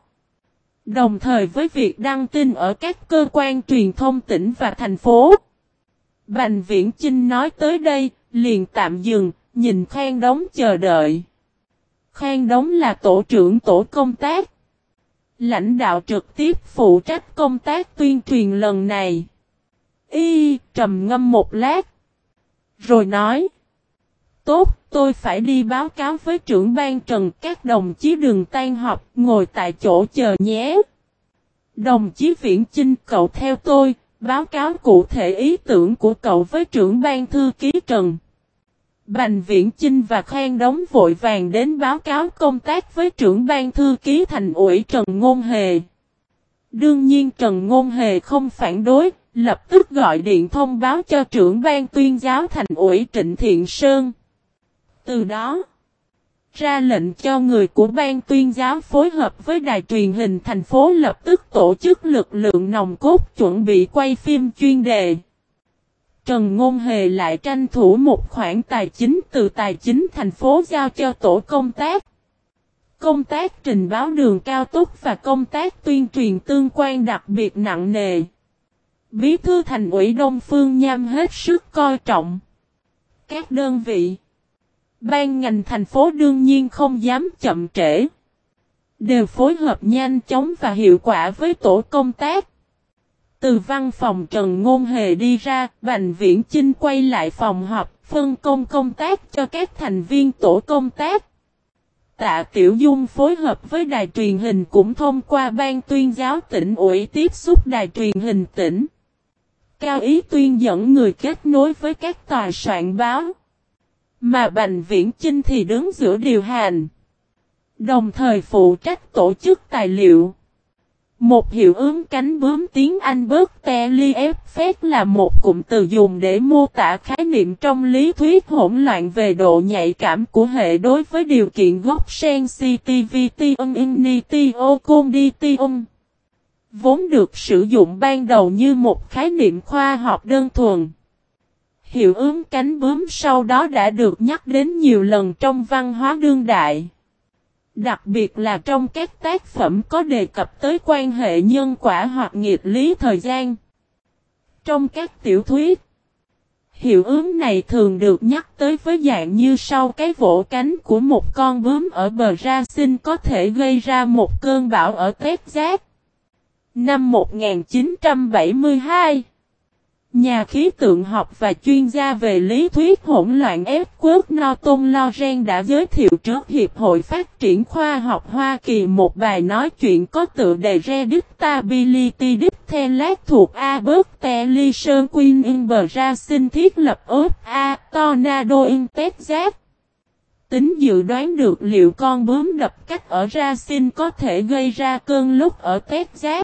Đồng thời với việc đăng tin ở các cơ quan truyền thông tỉnh và thành phố. Bành Viễn Chinh nói tới đây, liền tạm dừng, nhìn Khang Đống chờ đợi. Khang Đống là tổ trưởng tổ công tác. Lãnh đạo trực tiếp phụ trách công tác tuyên truyền lần này. Y trầm ngâm một lát. Rồi nói. Tốt, tôi phải đi báo cáo với trưởng ban trần các đồng chí đường tan họp, ngồi tại chỗ chờ nhé. Đồng chí Viễn Chinh cậu theo tôi, báo cáo cụ thể ý tưởng của cậu với trưởng ban thư ký Trần. Bành Viễn Chinh và Khang Đống vội vàng đến báo cáo công tác với trưởng ban thư ký thành ủy Trần Ngôn Hề. Đương nhiên Trần Ngôn Hề không phản đối, lập tức gọi điện thông báo cho trưởng ban tuyên giáo thành ủy Trịnh Thiện Sơn. Từ đó, ra lệnh cho người của ban tuyên giáo phối hợp với đài truyền hình thành phố lập tức tổ chức lực lượng nòng cốt chuẩn bị quay phim chuyên đề. Trần Ngôn Hề lại tranh thủ một khoản tài chính từ tài chính thành phố giao cho tổ công tác. Công tác trình báo đường cao tốc và công tác tuyên truyền tương quan đặc biệt nặng nề. Bí thư thành ủy Đông Phương Nham hết sức coi trọng. Các đơn vị, ban ngành thành phố đương nhiên không dám chậm trễ. Đều phối hợp nhanh chóng và hiệu quả với tổ công tác. Từ văn phòng Trần Ngôn Hề đi ra, Bành Viễn Chinh quay lại phòng họp, phân công công tác cho các thành viên tổ công tác. Tạ Tiểu Dung phối hợp với đài truyền hình cũng thông qua ban tuyên giáo tỉnh ủy tiếp xúc đài truyền hình tỉnh. Cao Ý tuyên dẫn người kết nối với các tòa soạn báo. Mà Bành Viễn Chinh thì đứng giữa điều hành. Đồng thời phụ trách tổ chức tài liệu. Một hiệu ứng cánh bướm tiếng Anh bớt te li phép là một cụm từ dùng để mô tả khái niệm trong lý thuyết hỗn loạn về độ nhạy cảm của hệ đối với điều kiện gốc sensitivity unity. Vốn được sử dụng ban đầu như một khái niệm khoa học đơn thuần. Hiệu ứng cánh bướm sau đó đã được nhắc đến nhiều lần trong văn hóa đương đại. Đặc biệt là trong các tác phẩm có đề cập tới quan hệ nhân quả hoặc nghiệp lý thời gian. Trong các tiểu thuyết, hiệu ứng này thường được nhắc tới với dạng như sau cái vỗ cánh của một con bướm ở bờ ra sinh có thể gây ra một cơn bão ở Texas. Năm 1972 Nhà khí tượng học và chuyên gia về lý thuyết hỗn loạn Ép Quét No Tôn Lo Ren đã giới thiệu trước Hiệp hội Phát triển Khoa học Hoa Kỳ một bài nói chuyện có tựa đề Redictability Dictalat thuộc Albert Sơn Queen in Brazil thiết lập ớt A Tornado in Texas. Tính dự đoán được liệu con bướm đập cách ở Racine có thể gây ra cơn lốc ở Texas.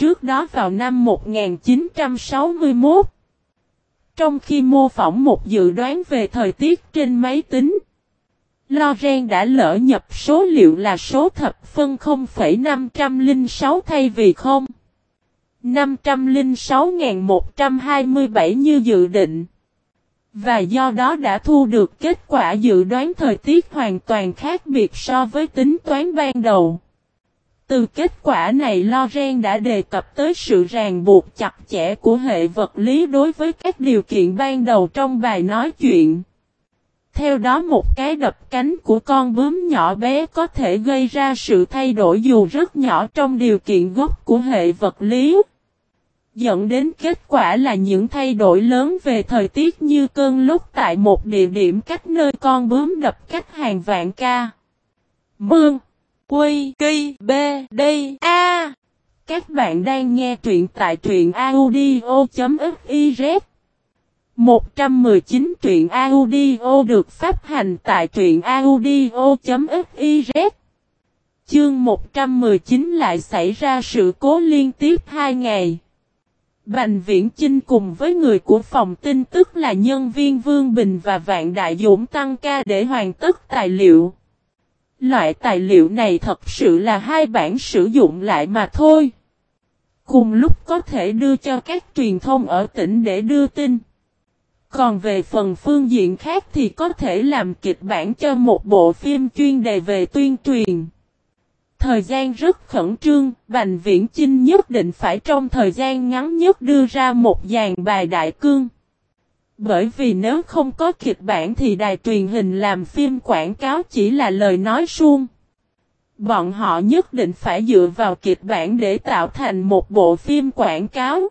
Trước đó vào năm 1961, trong khi mô phỏng một dự đoán về thời tiết trên máy tính, Loren đã lỡ nhập số liệu là số thập phân 0,506 thay vì 0. 506.127 như dự định. Và do đó đã thu được kết quả dự đoán thời tiết hoàn toàn khác biệt so với tính toán ban đầu. Từ kết quả này Loren đã đề cập tới sự ràng buộc chặt chẽ của hệ vật lý đối với các điều kiện ban đầu trong bài nói chuyện. Theo đó một cái đập cánh của con bướm nhỏ bé có thể gây ra sự thay đổi dù rất nhỏ trong điều kiện gốc của hệ vật lý. Dẫn đến kết quả là những thay đổi lớn về thời tiết như cơn lốc tại một địa điểm cách nơi con bướm đập cách hàng vạn ca. Mương Quy, Kỳ, B, D, A. Các bạn đang nghe truyện tại truyện audio.fiz 119 truyện audio được phát hành tại truyện audio.fiz Chương 119 lại xảy ra sự cố liên tiếp hai ngày. Bành Viễn Chinh cùng với người của phòng tin tức là nhân viên Vương Bình và Vạn Đại Dũng tăng ca để hoàn tất tài liệu. Loại tài liệu này thật sự là hai bản sử dụng lại mà thôi. Cùng lúc có thể đưa cho các truyền thông ở tỉnh để đưa tin. Còn về phần phương diện khác thì có thể làm kịch bản cho một bộ phim chuyên đề về tuyên truyền. Thời gian rất khẩn trương, Bành Viễn Chinh nhất định phải trong thời gian ngắn nhất đưa ra một dàn bài đại cương. Bởi vì nếu không có kịch bản thì đài truyền hình làm phim quảng cáo chỉ là lời nói suông. Bọn họ nhất định phải dựa vào kịch bản để tạo thành một bộ phim quảng cáo.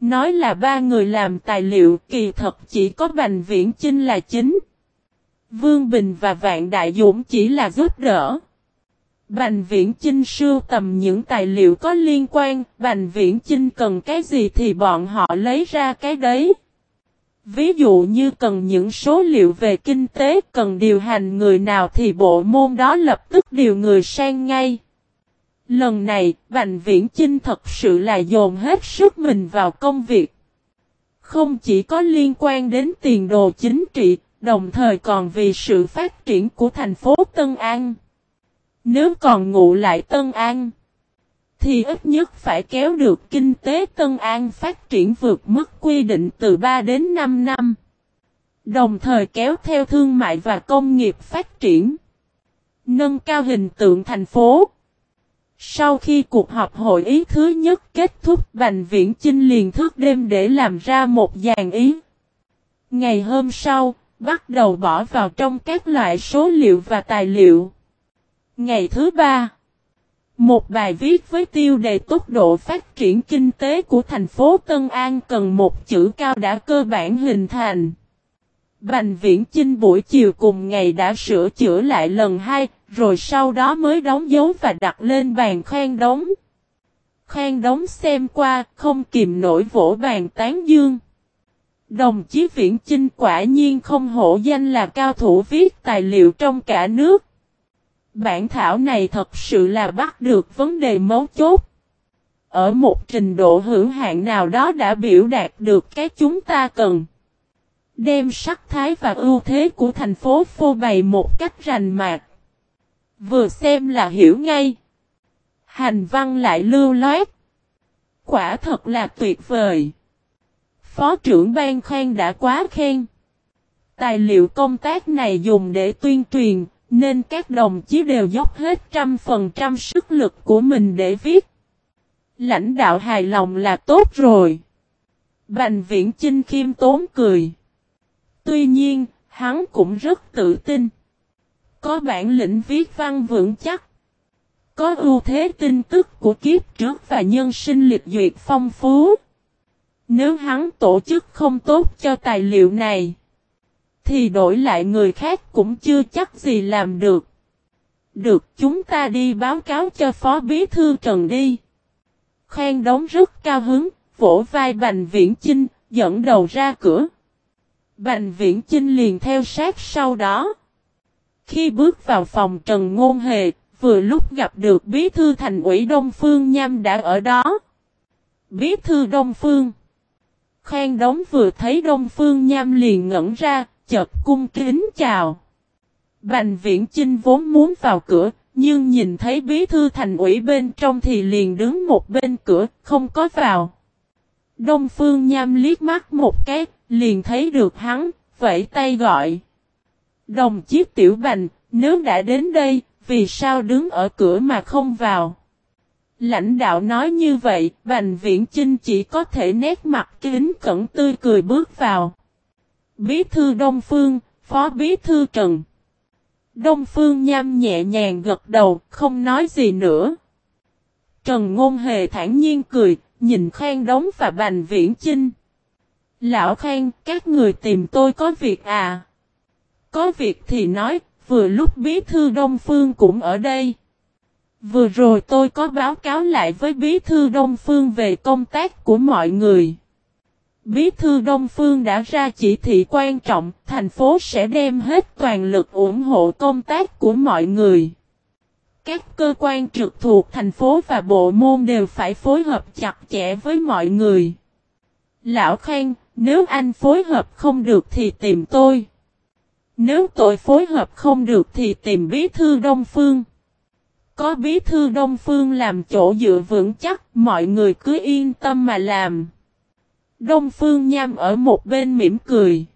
Nói là ba người làm tài liệu kỳ thật chỉ có Bành Viễn Chinh là chính. Vương Bình và Vạn Đại Dũng chỉ là giúp đỡ. Bành Viễn Chinh sưu tầm những tài liệu có liên quan, Bành Viễn Chinh cần cái gì thì bọn họ lấy ra cái đấy. Ví dụ như cần những số liệu về kinh tế cần điều hành người nào thì bộ môn đó lập tức điều người sang ngay. Lần này, Bành Viễn Chinh thật sự là dồn hết sức mình vào công việc. Không chỉ có liên quan đến tiền đồ chính trị, đồng thời còn vì sự phát triển của thành phố Tân An. Nếu còn ngụ lại Tân An, thì ít nhất phải kéo được kinh tế Tân An phát triển vượt mức quy định từ 3 đến 5 năm. Đồng thời kéo theo thương mại và công nghiệp phát triển. Nâng cao hình tượng thành phố. Sau khi cuộc họp hội ý thứ nhất kết thúc Bành Viễn Chinh liền thức đêm để làm ra một dàn ý. Ngày hôm sau, bắt đầu bỏ vào trong các loại số liệu và tài liệu. Ngày thứ ba, một bài viết với tiêu đề tốc độ phát triển kinh tế của thành phố Tân An cần một chữ cao đã cơ bản hình thành. Bành viễn Chinh buổi chiều cùng ngày đã sửa chữa lại lần hai, rồi sau đó mới đóng dấu và đặt lên bàn khoan đóng. Khoan đóng xem qua, không kìm nổi vỗ bàn tán dương. Đồng chí Viễn Chinh quả nhiên không hổ danh là cao thủ viết tài liệu trong cả nước. Bản thảo này thật sự là bắt được vấn đề mấu chốt. Ở một trình độ hữu hạn nào đó đã biểu đạt được cái chúng ta cần. Đem sắc thái và ưu thế của thành phố phô bày một cách rành mạc. Vừa xem là hiểu ngay. Hành văn lại lưu loát. Quả thật là tuyệt vời. Phó trưởng ban khen đã quá khen. Tài liệu công tác này dùng để tuyên truyền, nên các đồng chí đều dốc hết trăm phần trăm sức lực của mình để viết. Lãnh đạo hài lòng là tốt rồi. Bành viễn Chinh khiêm tốn cười. Tuy nhiên, hắn cũng rất tự tin. Có bản lĩnh viết văn vững chắc. Có ưu thế tin tức của kiếp trước và nhân sinh liệt duyệt phong phú. Nếu hắn tổ chức không tốt cho tài liệu này, thì đổi lại người khác cũng chưa chắc gì làm được. Được chúng ta đi báo cáo cho Phó Bí Thư Trần đi. Khoan đóng rất cao hứng, vỗ vai Bành Viễn Chinh, dẫn đầu ra cửa. Bành Viễn Chinh liền theo sát sau đó. Khi bước vào phòng Trần Ngôn Hề, vừa lúc gặp được Bí Thư Thành ủy Đông Phương Nham đã ở đó. Bí Thư Đông Phương Khang đống vừa thấy Đông Phương Nham liền ngẩn ra, chợt cung kính chào. Bành viễn Trinh vốn muốn vào cửa, nhưng nhìn thấy bí thư thành ủy bên trong thì liền đứng một bên cửa, không có vào. Đông Phương Nham liếc mắt một cái, liền thấy được hắn, vẫy tay gọi. Đồng chiếc Tiểu Bành, nếu đã đến đây, vì sao đứng ở cửa mà không vào? Lãnh đạo nói như vậy, Bành Viễn Chinh chỉ có thể nét mặt kính cẩn tươi cười bước vào. Bí thư Đông Phương, Phó Bí thư Trần. Đông Phương nham nhẹ nhàng gật đầu, không nói gì nữa. Trần Ngôn Hề thản nhiên cười, nhìn Khang Đống và Bành Viễn Chinh. Lão Khang, các người tìm tôi có việc à? Có việc thì nói, vừa lúc Bí thư Đông Phương cũng ở đây. Vừa rồi tôi có báo cáo lại với Bí thư Đông Phương về công tác của mọi người. Bí thư Đông Phương đã ra chỉ thị quan trọng, thành phố sẽ đem hết toàn lực ủng hộ công tác của mọi người. Các cơ quan trực thuộc thành phố và bộ môn đều phải phối hợp chặt chẽ với mọi người. Lão Khang, nếu anh phối hợp không được thì tìm tôi. Nếu tôi phối hợp không được thì tìm bí thư Đông Phương. Có bí thư Đông Phương làm chỗ dựa vững chắc, mọi người cứ yên tâm mà làm. Đông Phương Nham ở một bên mỉm cười.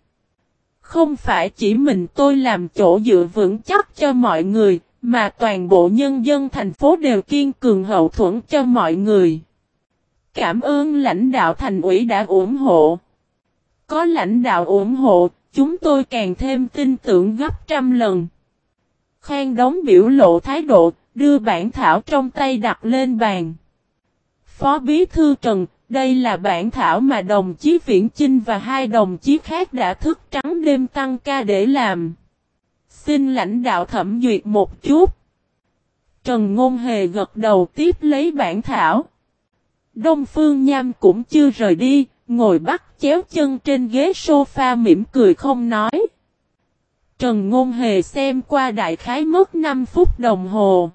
Không phải chỉ mình tôi làm chỗ dựa vững chắc cho mọi người, mà toàn bộ nhân dân thành phố đều kiên cường hậu thuẫn cho mọi người. Cảm ơn lãnh đạo thành ủy đã ủng hộ. Có lãnh đạo ủng hộ, chúng tôi càng thêm tin tưởng gấp trăm lần. Khang đóng biểu lộ thái độ, đưa bản thảo trong tay đặt lên bàn. Phó Bí Thư Trần, đây là bản thảo mà đồng chí Viễn Chinh và hai đồng chí khác đã thức trắng đêm tăng ca để làm. Xin lãnh đạo thẩm duyệt một chút. Trần Ngôn Hề gật đầu tiếp lấy bản thảo. Đông Phương Nham cũng chưa rời đi, ngồi bắt chéo chân trên ghế sofa mỉm cười không nói. Trần Ngôn Hề xem qua đại khái mất 5 phút đồng hồ.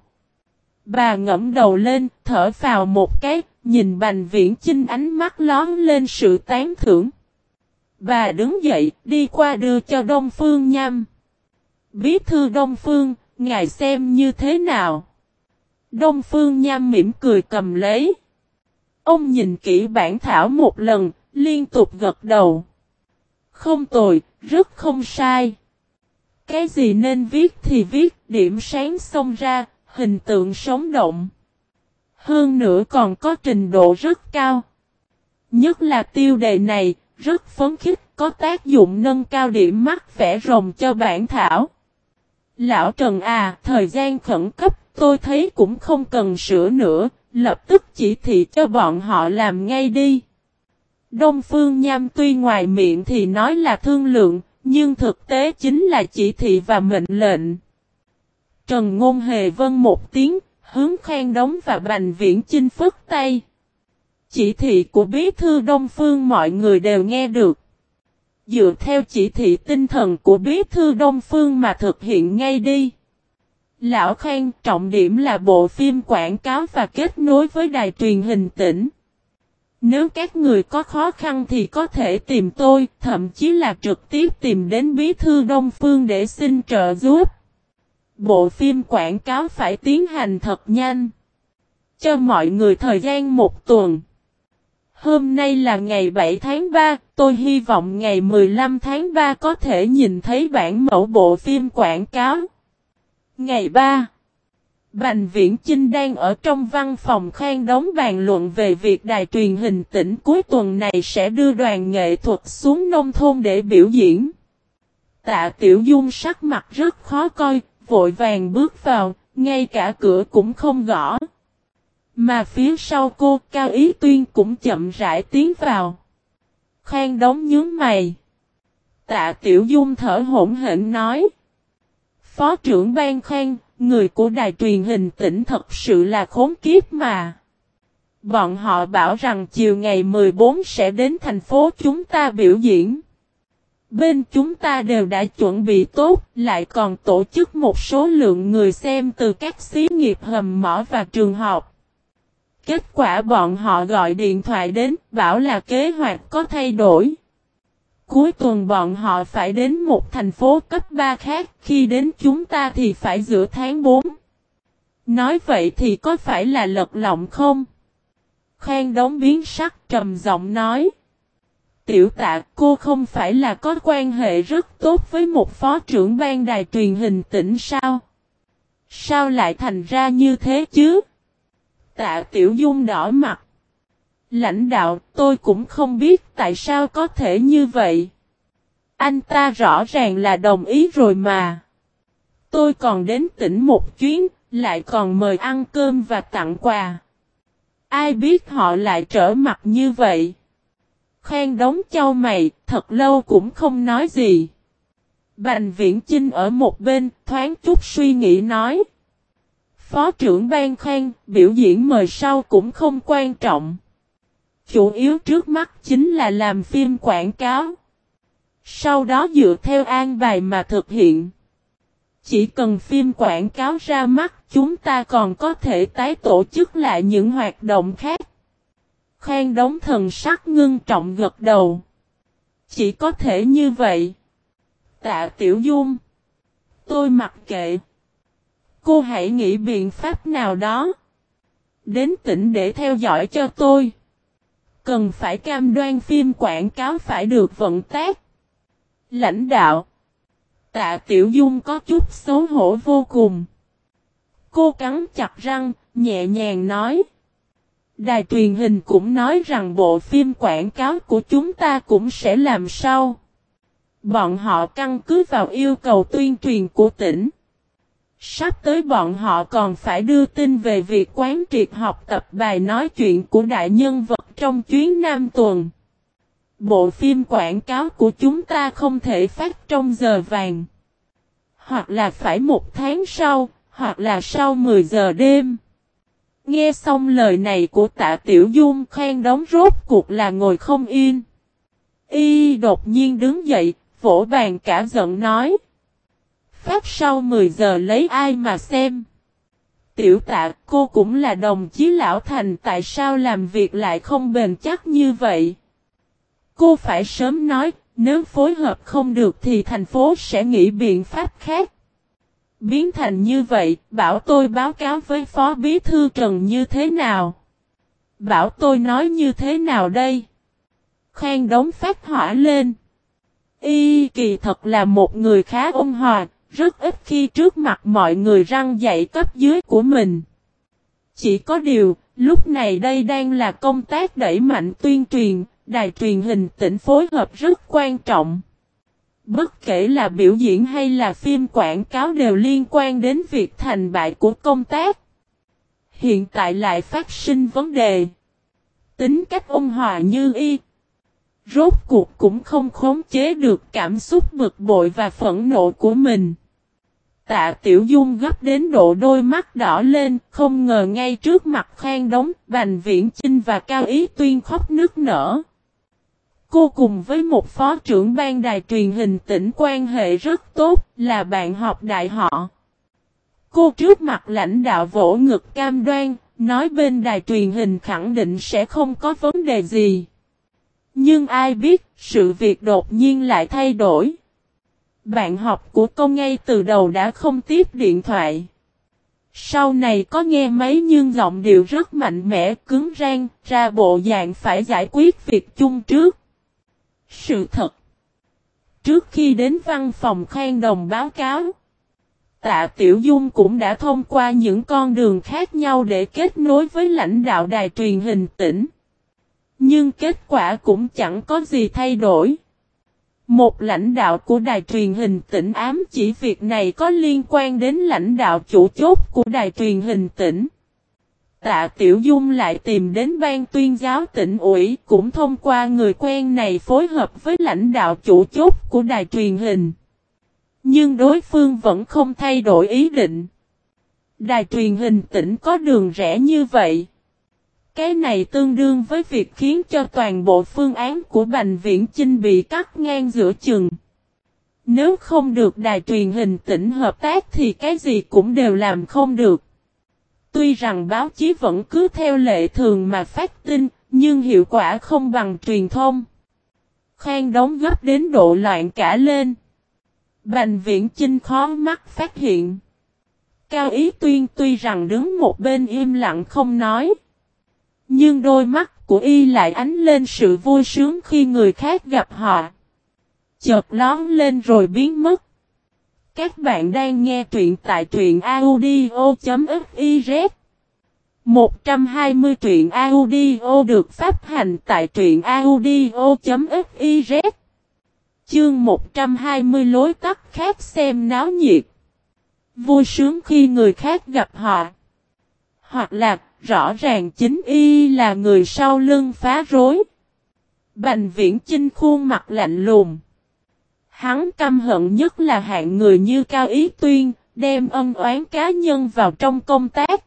Bà ngẫm đầu lên, thở vào một cái, nhìn Bành Viễn Chinh ánh mắt lón lên sự tán thưởng. Bà đứng dậy, đi qua đưa cho Đông Phương Nham. Bí thư Đông Phương, ngài xem như thế nào? Đông Phương Nham mỉm cười cầm lấy. Ông nhìn kỹ bản thảo một lần, liên tục gật đầu. Không tồi, rất không sai. Cái gì nên viết thì viết, điểm sáng xông ra, hình tượng sống động. Hơn nữa còn có trình độ rất cao. Nhất là tiêu đề này, rất phấn khích, có tác dụng nâng cao điểm mắt vẽ rồng cho bản thảo. Lão Trần à, thời gian khẩn cấp, tôi thấy cũng không cần sửa nữa, lập tức chỉ thị cho bọn họ làm ngay đi. Đông Phương Nham tuy ngoài miệng thì nói là thương lượng, nhưng thực tế chính là chỉ thị và mệnh lệnh. Trần Ngôn Hề vân một tiếng, hướng khen đống và bành viễn chinh phức tay. Chỉ thị của bí thư Đông Phương mọi người đều nghe được. Dựa theo chỉ thị tinh thần của bí thư Đông Phương mà thực hiện ngay đi. Lão Khang trọng điểm là bộ phim quảng cáo và kết nối với đài truyền hình tỉnh. Nếu các người có khó khăn thì có thể tìm tôi, thậm chí là trực tiếp tìm đến bí thư Đông Phương để xin trợ giúp. Bộ phim quảng cáo phải tiến hành thật nhanh. Cho mọi người thời gian một tuần. Hôm nay là ngày 7 tháng 3, tôi hy vọng ngày 15 tháng 3 có thể nhìn thấy bản mẫu bộ phim quảng cáo. Ngày 3 Bành Viễn Chinh đang ở trong văn phòng khang đóng bàn luận về việc đài truyền hình tỉnh cuối tuần này sẽ đưa đoàn nghệ thuật xuống nông thôn để biểu diễn. Tạ Tiểu Dung sắc mặt rất khó coi, vội vàng bước vào, ngay cả cửa cũng không gõ. Mà phía sau cô Cao Ý Tuyên cũng chậm rãi tiến vào. Khang đóng nhướng mày. Tạ Tiểu Dung thở hổn hển nói. Phó trưởng ban Khang, người của đài truyền hình tỉnh thật sự là khốn kiếp mà. Bọn họ bảo rằng chiều ngày 14 sẽ đến thành phố chúng ta biểu diễn. Bên chúng ta đều đã chuẩn bị tốt, lại còn tổ chức một số lượng người xem từ các xí nghiệp hầm mỏ và trường học. Kết quả bọn họ gọi điện thoại đến, bảo là kế hoạch có thay đổi. Cuối tuần bọn họ phải đến một thành phố cấp 3 khác, khi đến chúng ta thì phải giữa tháng 4. Nói vậy thì có phải là lật lọng không? Khang đóng biến sắc trầm giọng nói. Tiểu tạ cô không phải là có quan hệ rất tốt với một phó trưởng ban đài truyền hình tỉnh sao? Sao lại thành ra như thế chứ? Tạ Tiểu Dung đỏ mặt. Lãnh đạo tôi cũng không biết tại sao có thể như vậy. Anh ta rõ ràng là đồng ý rồi mà. Tôi còn đến tỉnh một chuyến, lại còn mời ăn cơm và tặng quà. Ai biết họ lại trở mặt như vậy. Khang đóng châu mày, thật lâu cũng không nói gì. Bành viễn Chinh ở một bên, thoáng chút suy nghĩ nói. Phó trưởng ban khang, biểu diễn mời sau cũng không quan trọng. Chủ yếu trước mắt chính là làm phim quảng cáo. Sau đó dựa theo an bài mà thực hiện. Chỉ cần phim quảng cáo ra mắt, chúng ta còn có thể tái tổ chức lại những hoạt động khác. Khang đống thần sắc ngưng trọng gật đầu. Chỉ có thể như vậy. Tạ Tiểu Dung. Tôi mặc kệ. Cô hãy nghĩ biện pháp nào đó. Đến tỉnh để theo dõi cho tôi. Cần phải cam đoan phim quảng cáo phải được vận tác. Lãnh đạo. Tạ Tiểu Dung có chút xấu hổ vô cùng. Cô cắn chặt răng, nhẹ nhàng nói. Đài truyền hình cũng nói rằng bộ phim quảng cáo của chúng ta cũng sẽ làm sau. Bọn họ căn cứ vào yêu cầu tuyên truyền của tỉnh. Sắp tới bọn họ còn phải đưa tin về việc quán triệt học tập bài nói chuyện của đại nhân vật trong chuyến Nam tuần. Bộ phim quảng cáo của chúng ta không thể phát trong giờ vàng. Hoặc là phải một tháng sau, hoặc là sau 10 giờ đêm. Nghe xong lời này của tạ Tiểu Dung khen đóng rốt cuộc là ngồi không yên. Y đột nhiên đứng dậy, vỗ bàn cả giận nói. Phát sau 10 giờ lấy ai mà xem. Tiểu tạ cô cũng là đồng chí lão thành tại sao làm việc lại không bền chắc như vậy. Cô phải sớm nói, nếu phối hợp không được thì thành phố sẽ nghĩ biện pháp khác. Biến thành như vậy, bảo tôi báo cáo với Phó Bí Thư Trần như thế nào? Bảo tôi nói như thế nào đây? Khang đống phát hỏa lên. Y kỳ thật là một người khá ôn hòa, rất ít khi trước mặt mọi người răng dạy cấp dưới của mình. Chỉ có điều, lúc này đây đang là công tác đẩy mạnh tuyên truyền, đài truyền hình tỉnh phối hợp rất quan trọng. Bất kể là biểu diễn hay là phim quảng cáo đều liên quan đến việc thành bại của công tác. Hiện tại lại phát sinh vấn đề. Tính cách ôn hòa như y. Rốt cuộc cũng không khống chế được cảm xúc bực bội và phẫn nộ của mình. Tạ Tiểu Dung gấp đến độ đôi mắt đỏ lên, không ngờ ngay trước mặt khoan đống, Bành Viễn Chinh và Cao Ý Tuyên khóc nước nở. Cô cùng với một phó trưởng ban đài truyền hình tỉnh quan hệ rất tốt, là bạn học đại họ. Cô trước mặt lãnh đạo vỗ ngực cam đoan, nói bên đài truyền hình khẳng định sẽ không có vấn đề gì. Nhưng ai biết, sự việc đột nhiên lại thay đổi. Bạn học của cô ngay từ đầu đã không tiếp điện thoại. Sau này có nghe mấy nhưng giọng điệu rất mạnh mẽ cứng rang, ra bộ dạng phải giải quyết việc chung trước. Sự thật Trước khi đến văn phòng khen đồng báo cáo, Tạ Tiểu Dung cũng đã thông qua những con đường khác nhau để kết nối với lãnh đạo đài truyền hình tỉnh. Nhưng kết quả cũng chẳng có gì thay đổi. Một lãnh đạo của đài truyền hình tỉnh ám chỉ việc này có liên quan đến lãnh đạo chủ chốt của đài truyền hình tỉnh. Tạ Tiểu Dung lại tìm đến ban tuyên giáo tỉnh ủy, cũng thông qua người quen này phối hợp với lãnh đạo chủ chốt của đài truyền hình. Nhưng đối phương vẫn không thay đổi ý định. Đài truyền hình tỉnh có đường rẽ như vậy. Cái này tương đương với việc khiến cho toàn bộ phương án của Bành Viễn Chinh bị cắt ngang giữa chừng. Nếu không được đài truyền hình tỉnh hợp tác thì cái gì cũng đều làm không được. Tuy rằng báo chí vẫn cứ theo lệ thường mà phát tin, nhưng hiệu quả không bằng truyền thông. Khang đóng gấp đến độ loạn cả lên. Bành viễn chinh khó mắt phát hiện. Cao Ý Tuyên tuy rằng đứng một bên im lặng không nói. Nhưng đôi mắt của y lại ánh lên sự vui sướng khi người khác gặp họ. Chợt lón lên rồi biến mất. Các bạn đang nghe truyện tại truyện audio.fiz 120 truyện audio được phát hành tại truyện audio.fiz Chương 120 lối tắt khác xem náo nhiệt. Vui sướng khi người khác gặp họ. Hoặc là, rõ ràng chính y là người sau lưng phá rối. Bành viễn chinh khuôn mặt lạnh lùng. Hắn căm hận nhất là hạng người như Cao Ý Tuyên, đem ân oán cá nhân vào trong công tác.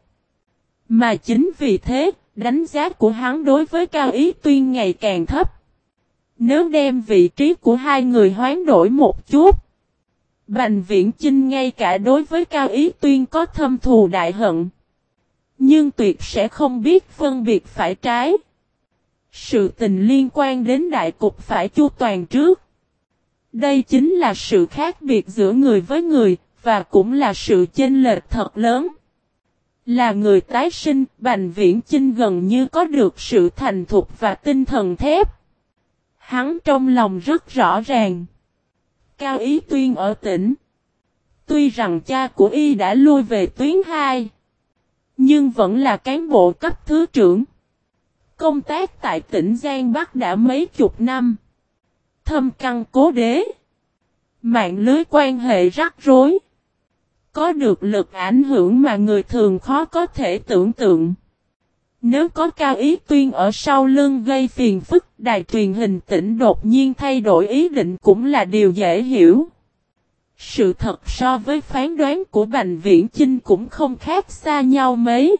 Mà chính vì thế, đánh giá của hắn đối với Cao Ý Tuyên ngày càng thấp. Nếu đem vị trí của hai người hoán đổi một chút, Bành Viễn Chinh ngay cả đối với Cao Ý Tuyên có thâm thù đại hận. Nhưng tuyệt sẽ không biết phân biệt phải trái. Sự tình liên quan đến đại cục phải chu toàn trước. Đây chính là sự khác biệt giữa người với người, và cũng là sự chênh lệch thật lớn. Là người tái sinh, Bành Viễn Chinh gần như có được sự thành thục và tinh thần thép. Hắn trong lòng rất rõ ràng. Cao Ý Tuyên ở tỉnh. Tuy rằng cha của y đã lui về tuyến 2. Nhưng vẫn là cán bộ cấp thứ trưởng. Công tác tại tỉnh Giang Bắc đã mấy chục năm. Thâm căn cố đế. Mạng lưới quan hệ rắc rối. Có được lực ảnh hưởng mà người thường khó có thể tưởng tượng. Nếu có cao ý tuyên ở sau lưng gây phiền phức, đài truyền hình tỉnh đột nhiên thay đổi ý định cũng là điều dễ hiểu. Sự thật so với phán đoán của Bành Viễn Chinh cũng không khác xa nhau mấy.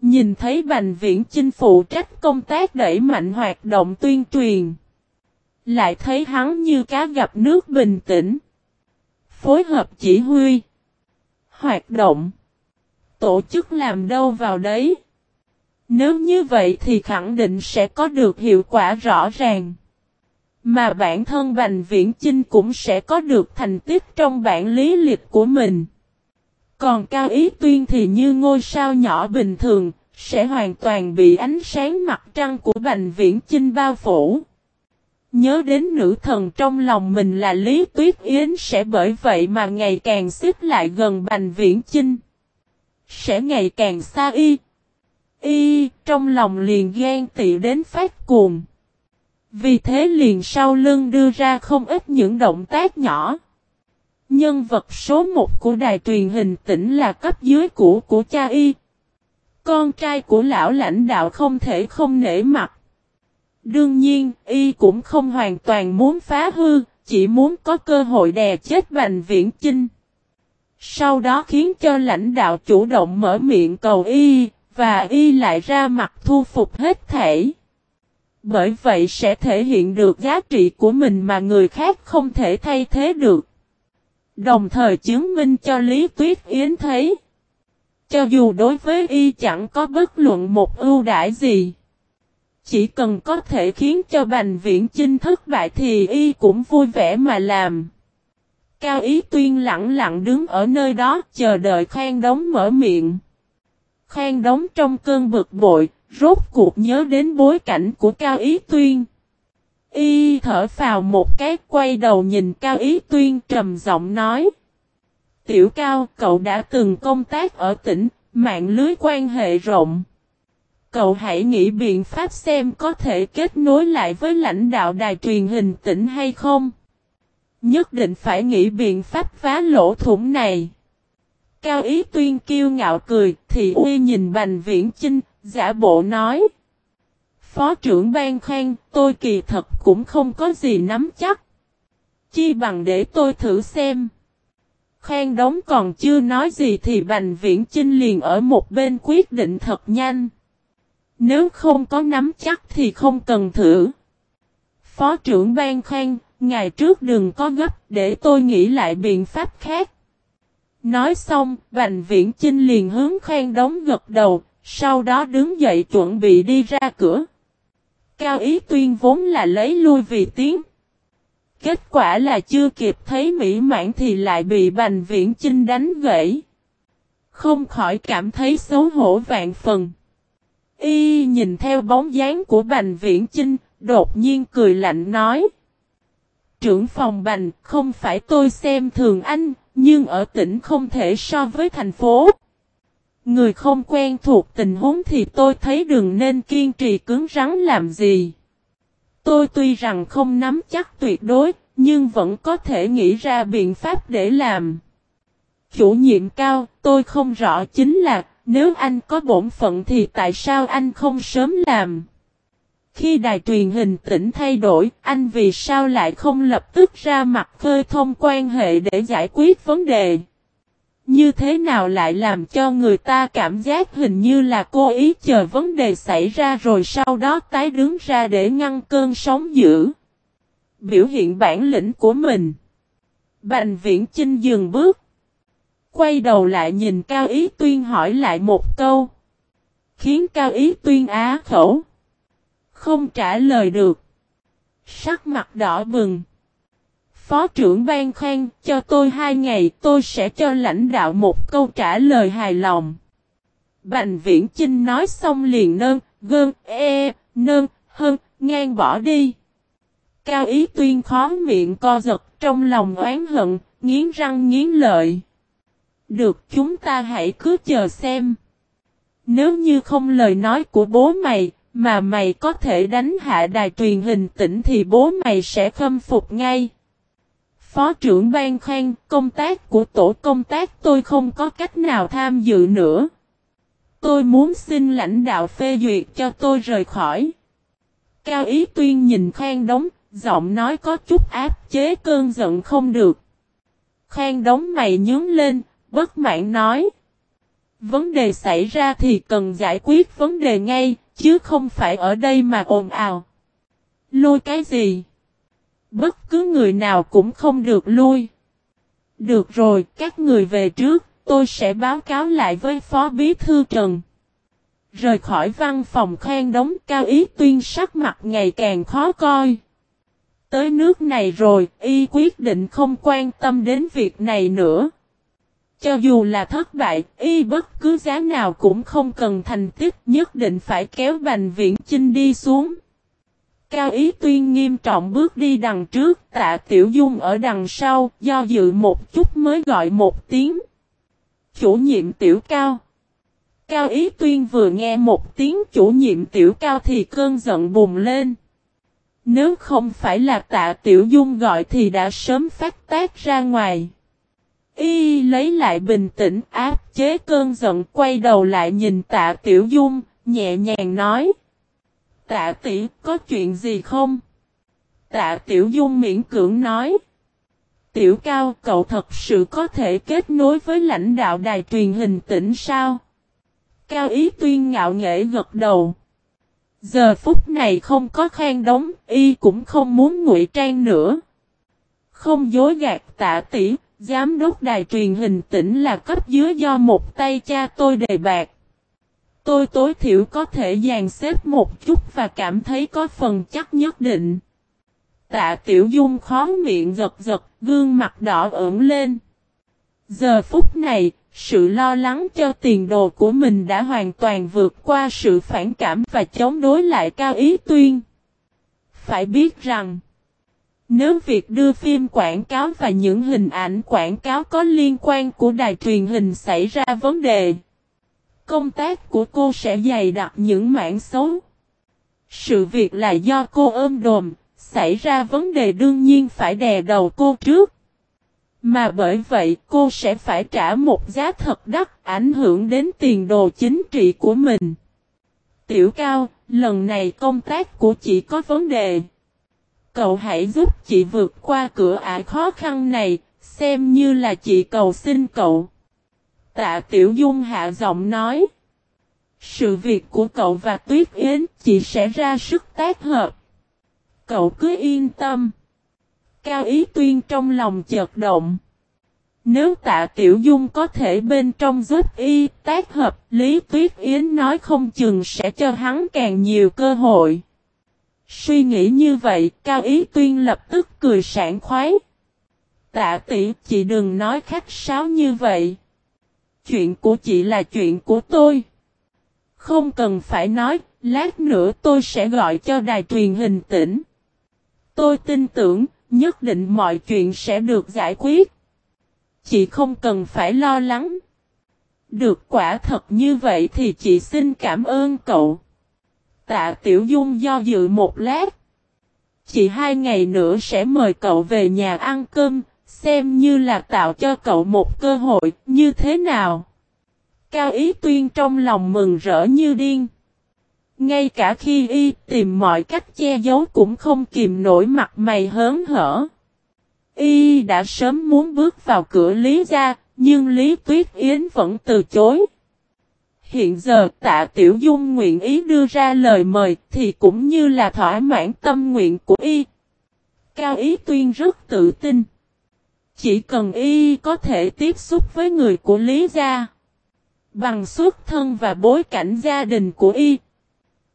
Nhìn thấy Bành Viễn Chinh phụ trách công tác đẩy mạnh hoạt động tuyên truyền. Lại thấy hắn như cá gặp nước bình tĩnh. Phối hợp chỉ huy. Hoạt động. Tổ chức làm đâu vào đấy. Nếu như vậy thì khẳng định sẽ có được hiệu quả rõ ràng. Mà bản thân Bành Viễn Chinh cũng sẽ có được thành tích trong bản lý lịch của mình. Còn Cao Ý Tuyên thì như ngôi sao nhỏ bình thường, sẽ hoàn toàn bị ánh sáng mặt trăng của Bành Viễn Chinh bao phủ. Nhớ đến nữ thần trong lòng mình là Lý Tuyết Yến sẽ bởi vậy mà ngày càng xếp lại gần Bành Viễn Chinh. Sẽ ngày càng xa y. Y, trong lòng liền ghen tị đến phát cuồng. Vì thế liền sau lưng đưa ra không ít những động tác nhỏ. Nhân vật số 1 của đài truyền hình tỉnh là cấp dưới cũ của cha y. Con trai của lão lãnh đạo không thể không nể mặt. Đương nhiên, y cũng không hoàn toàn muốn phá hư, chỉ muốn có cơ hội đè chết Bành Viễn Chinh. Sau đó khiến cho lãnh đạo chủ động mở miệng cầu y, và y lại ra mặt thu phục hết thể. Bởi vậy sẽ thể hiện được giá trị của mình mà người khác không thể thay thế được. Đồng thời chứng minh cho Lý Tuyết Yến thấy. Cho dù đối với y chẳng có bất luận một ưu đãi gì. Chỉ cần có thể khiến cho Bành Viễn Chinh thất bại thì y cũng vui vẻ mà làm. Cao Ý Tuyên lặng lặng đứng ở nơi đó chờ đợi Khang Đống mở miệng. Khang Đống trong cơn bực bội, rốt cuộc nhớ đến bối cảnh của Cao Ý Tuyên. Y thở vào một cái quay đầu nhìn Cao Ý Tuyên trầm giọng nói. Tiểu Cao, cậu đã từng công tác ở tỉnh, mạng lưới quan hệ rộng. Cậu hãy nghĩ biện pháp xem có thể kết nối lại với lãnh đạo đài truyền hình tỉnh hay không. Nhất định phải nghĩ biện pháp phá lỗ thủng này. Cao Ý Tuyên kiêu ngạo cười, thì uy nhìn Bành Viễn Chinh, giả bộ nói. Phó trưởng ban khoan, tôi kỳ thật cũng không có gì nắm chắc. Chi bằng để tôi thử xem. Khang đống còn chưa nói gì thì Bành Viễn Chinh liền ở một bên quyết định thật nhanh. Nếu không có nắm chắc thì không cần thử. Phó trưởng ban khoan, ngày trước đừng có gấp để tôi nghĩ lại biện pháp khác. Nói xong, Bành Viễn Chinh liền hướng khen đống gật đầu, sau đó đứng dậy chuẩn bị đi ra cửa. Cao Ý Tuyên vốn là lấy lui vì tiếng. Kết quả là chưa kịp thấy mỹ mãn thì lại bị Bành Viễn Chinh đánh gãy. Không khỏi cảm thấy xấu hổ vạn phần. Y nhìn theo bóng dáng của Bành Viễn Chinh, đột nhiên cười lạnh nói. Trưởng phòng Bành, không phải tôi xem thường anh, nhưng ở tỉnh không thể so với thành phố. Người không quen thuộc tình huống thì tôi thấy đừng nên kiên trì cứng rắn làm gì. Tôi tuy rằng không nắm chắc tuyệt đối, nhưng vẫn có thể nghĩ ra biện pháp để làm. Chủ nhiệm cao, tôi không rõ chính là, nếu anh có bổn phận thì tại sao anh không sớm làm? Khi đài truyền hình tỉnh thay đổi, anh vì sao lại không lập tức ra mặt khơi thông quan hệ để giải quyết vấn đề? Như thế nào lại làm cho người ta cảm giác hình như là cô ý chờ vấn đề xảy ra rồi sau đó tái đứng ra để ngăn cơn sóng dữ. Biểu hiện bản lĩnh của mình. Bành viễn Trinh dừng bước. Quay đầu lại nhìn Cao Ý Tuyên hỏi lại một câu. Khiến Cao Ý Tuyên á khẩu. Không trả lời được. Sắc mặt đỏ bừng. Phó trưởng ban khoan, cho tôi hai ngày tôi sẽ cho lãnh đạo một câu trả lời hài lòng. Bành viễn Trinh nói xong liền nơn, gơn, e, nơn, hơn, ngang bỏ đi. Cao ý tuyên khó miệng co giật trong lòng oán hận, nghiến răng nghiến lợi. Được chúng ta hãy cứ chờ xem. Nếu như không lời nói của bố mày, mà mày có thể đánh hạ đài truyền hình tỉnh thì bố mày sẽ khâm phục ngay. Phó trưởng ban khoan, công tác của tổ công tác tôi không có cách nào tham dự nữa. Tôi muốn xin lãnh đạo phê duyệt cho tôi rời khỏi. Cao Ý Tuyên nhìn Khang Đống, giọng nói có chút áp chế cơn giận không được. Khang Đống mày nhướng lên, bất mãn nói. Vấn đề xảy ra thì cần giải quyết vấn đề ngay, chứ không phải ở đây mà ồn ào. Lôi cái gì? Bất cứ người nào cũng không được lui. Được rồi, các người về trước, tôi sẽ báo cáo lại với Phó Bí Thư Trần. Rời khỏi văn phòng khen đống cao ý tuyên sắc mặt ngày càng khó coi. Tới nước này rồi, y quyết định không quan tâm đến việc này nữa. Cho dù là thất bại, y bất cứ giá nào cũng không cần thành tích nhất định phải kéo Bành Viễn Chinh đi xuống. Cao Ý Tuyên nghiêm trọng bước đi đằng trước, tạ Tiểu Dung ở đằng sau, do dự một chút mới gọi một tiếng. Chủ nhiệm Tiểu Cao Cao Ý Tuyên vừa nghe một tiếng chủ nhiệm Tiểu Cao thì cơn giận bùng lên. Nếu không phải là tạ Tiểu Dung gọi thì đã sớm phát tác ra ngoài. Y lấy lại bình tĩnh áp chế cơn giận quay đầu lại nhìn tạ Tiểu Dung, nhẹ nhàng nói. Tạ tỷ có chuyện gì không? Tạ Tiểu Dung miễn cưỡng nói. Tiểu Cao cậu thật sự có thể kết nối với lãnh đạo đài truyền hình tỉnh sao? Cao Ý Tuyên ngạo nghễ gật đầu. Giờ phút này không có khen đóng, y cũng không muốn ngụy trang nữa. Không dối gạt tạ tỷ, giám đốc đài truyền hình tỉnh là cấp dưới do một tay cha tôi đề bạc. Tôi tối thiểu có thể dàn xếp một chút và cảm thấy có phần chắc nhất định. Tạ Tiểu Dung khó miệng giật giật, gương mặt đỏ ửng lên. Giờ phút này, sự lo lắng cho tiền đồ của mình đã hoàn toàn vượt qua sự phản cảm và chống đối lại Cao Ý Tuyên. Phải biết rằng, nếu việc đưa phim quảng cáo và những hình ảnh quảng cáo có liên quan của đài truyền hình xảy ra vấn đề, công tác của cô sẽ dày đặc những mảng xấu. Sự việc là do cô ôm đồm, xảy ra vấn đề đương nhiên phải đè đầu cô trước. Mà bởi vậy cô sẽ phải trả một giá thật đắt ảnh hưởng đến tiền đồ chính trị của mình. Tiểu Cao, lần này công tác của chị có vấn đề. Cậu hãy giúp chị vượt qua cửa ải khó khăn này, xem như là chị cầu xin cậu. Tạ Tiểu Dung hạ giọng nói. Sự việc của cậu và Tuyết Yến chị sẽ ra sức tác hợp. Cậu cứ yên tâm. Cao Ý Tuyên trong lòng chợt động. Nếu tạ Tiểu Dung có thể bên trong giúp y tác hợp, Lý Tuyết Yến nói không chừng sẽ cho hắn càng nhiều cơ hội. Suy nghĩ như vậy, Cao Ý Tuyên lập tức cười sảng khoái. Tạ tỷ, chị đừng nói khách sáo như vậy. Chuyện của chị là chuyện của tôi. Không cần phải nói, lát nữa tôi sẽ gọi cho đài truyền hình tỉnh. Tôi tin tưởng, nhất định mọi chuyện sẽ được giải quyết. Chị không cần phải lo lắng. Được quả thật như vậy thì chị xin cảm ơn cậu. Tạ Tiểu Dung do dự một lát. chỉ hai ngày nữa sẽ mời cậu về nhà ăn cơm, xem như là tạo cho cậu một cơ hội, như thế nào? Cao Ý Tuyên trong lòng mừng rỡ như điên. Ngay cả khi y tìm mọi cách che giấu cũng không kìm nổi mặt mày hớn hở. Y đã sớm muốn bước vào cửa Lý gia, nhưng Lý Tuyết Yến vẫn từ chối. Hiện giờ, tạ Tiểu Dung nguyện ý đưa ra lời mời thì cũng như là thỏa mãn tâm nguyện của y. Cao Ý Tuyên rất tự tin. Chỉ cần y có thể tiếp xúc với người của Lý gia. Bằng xuất thân và bối cảnh gia đình của y.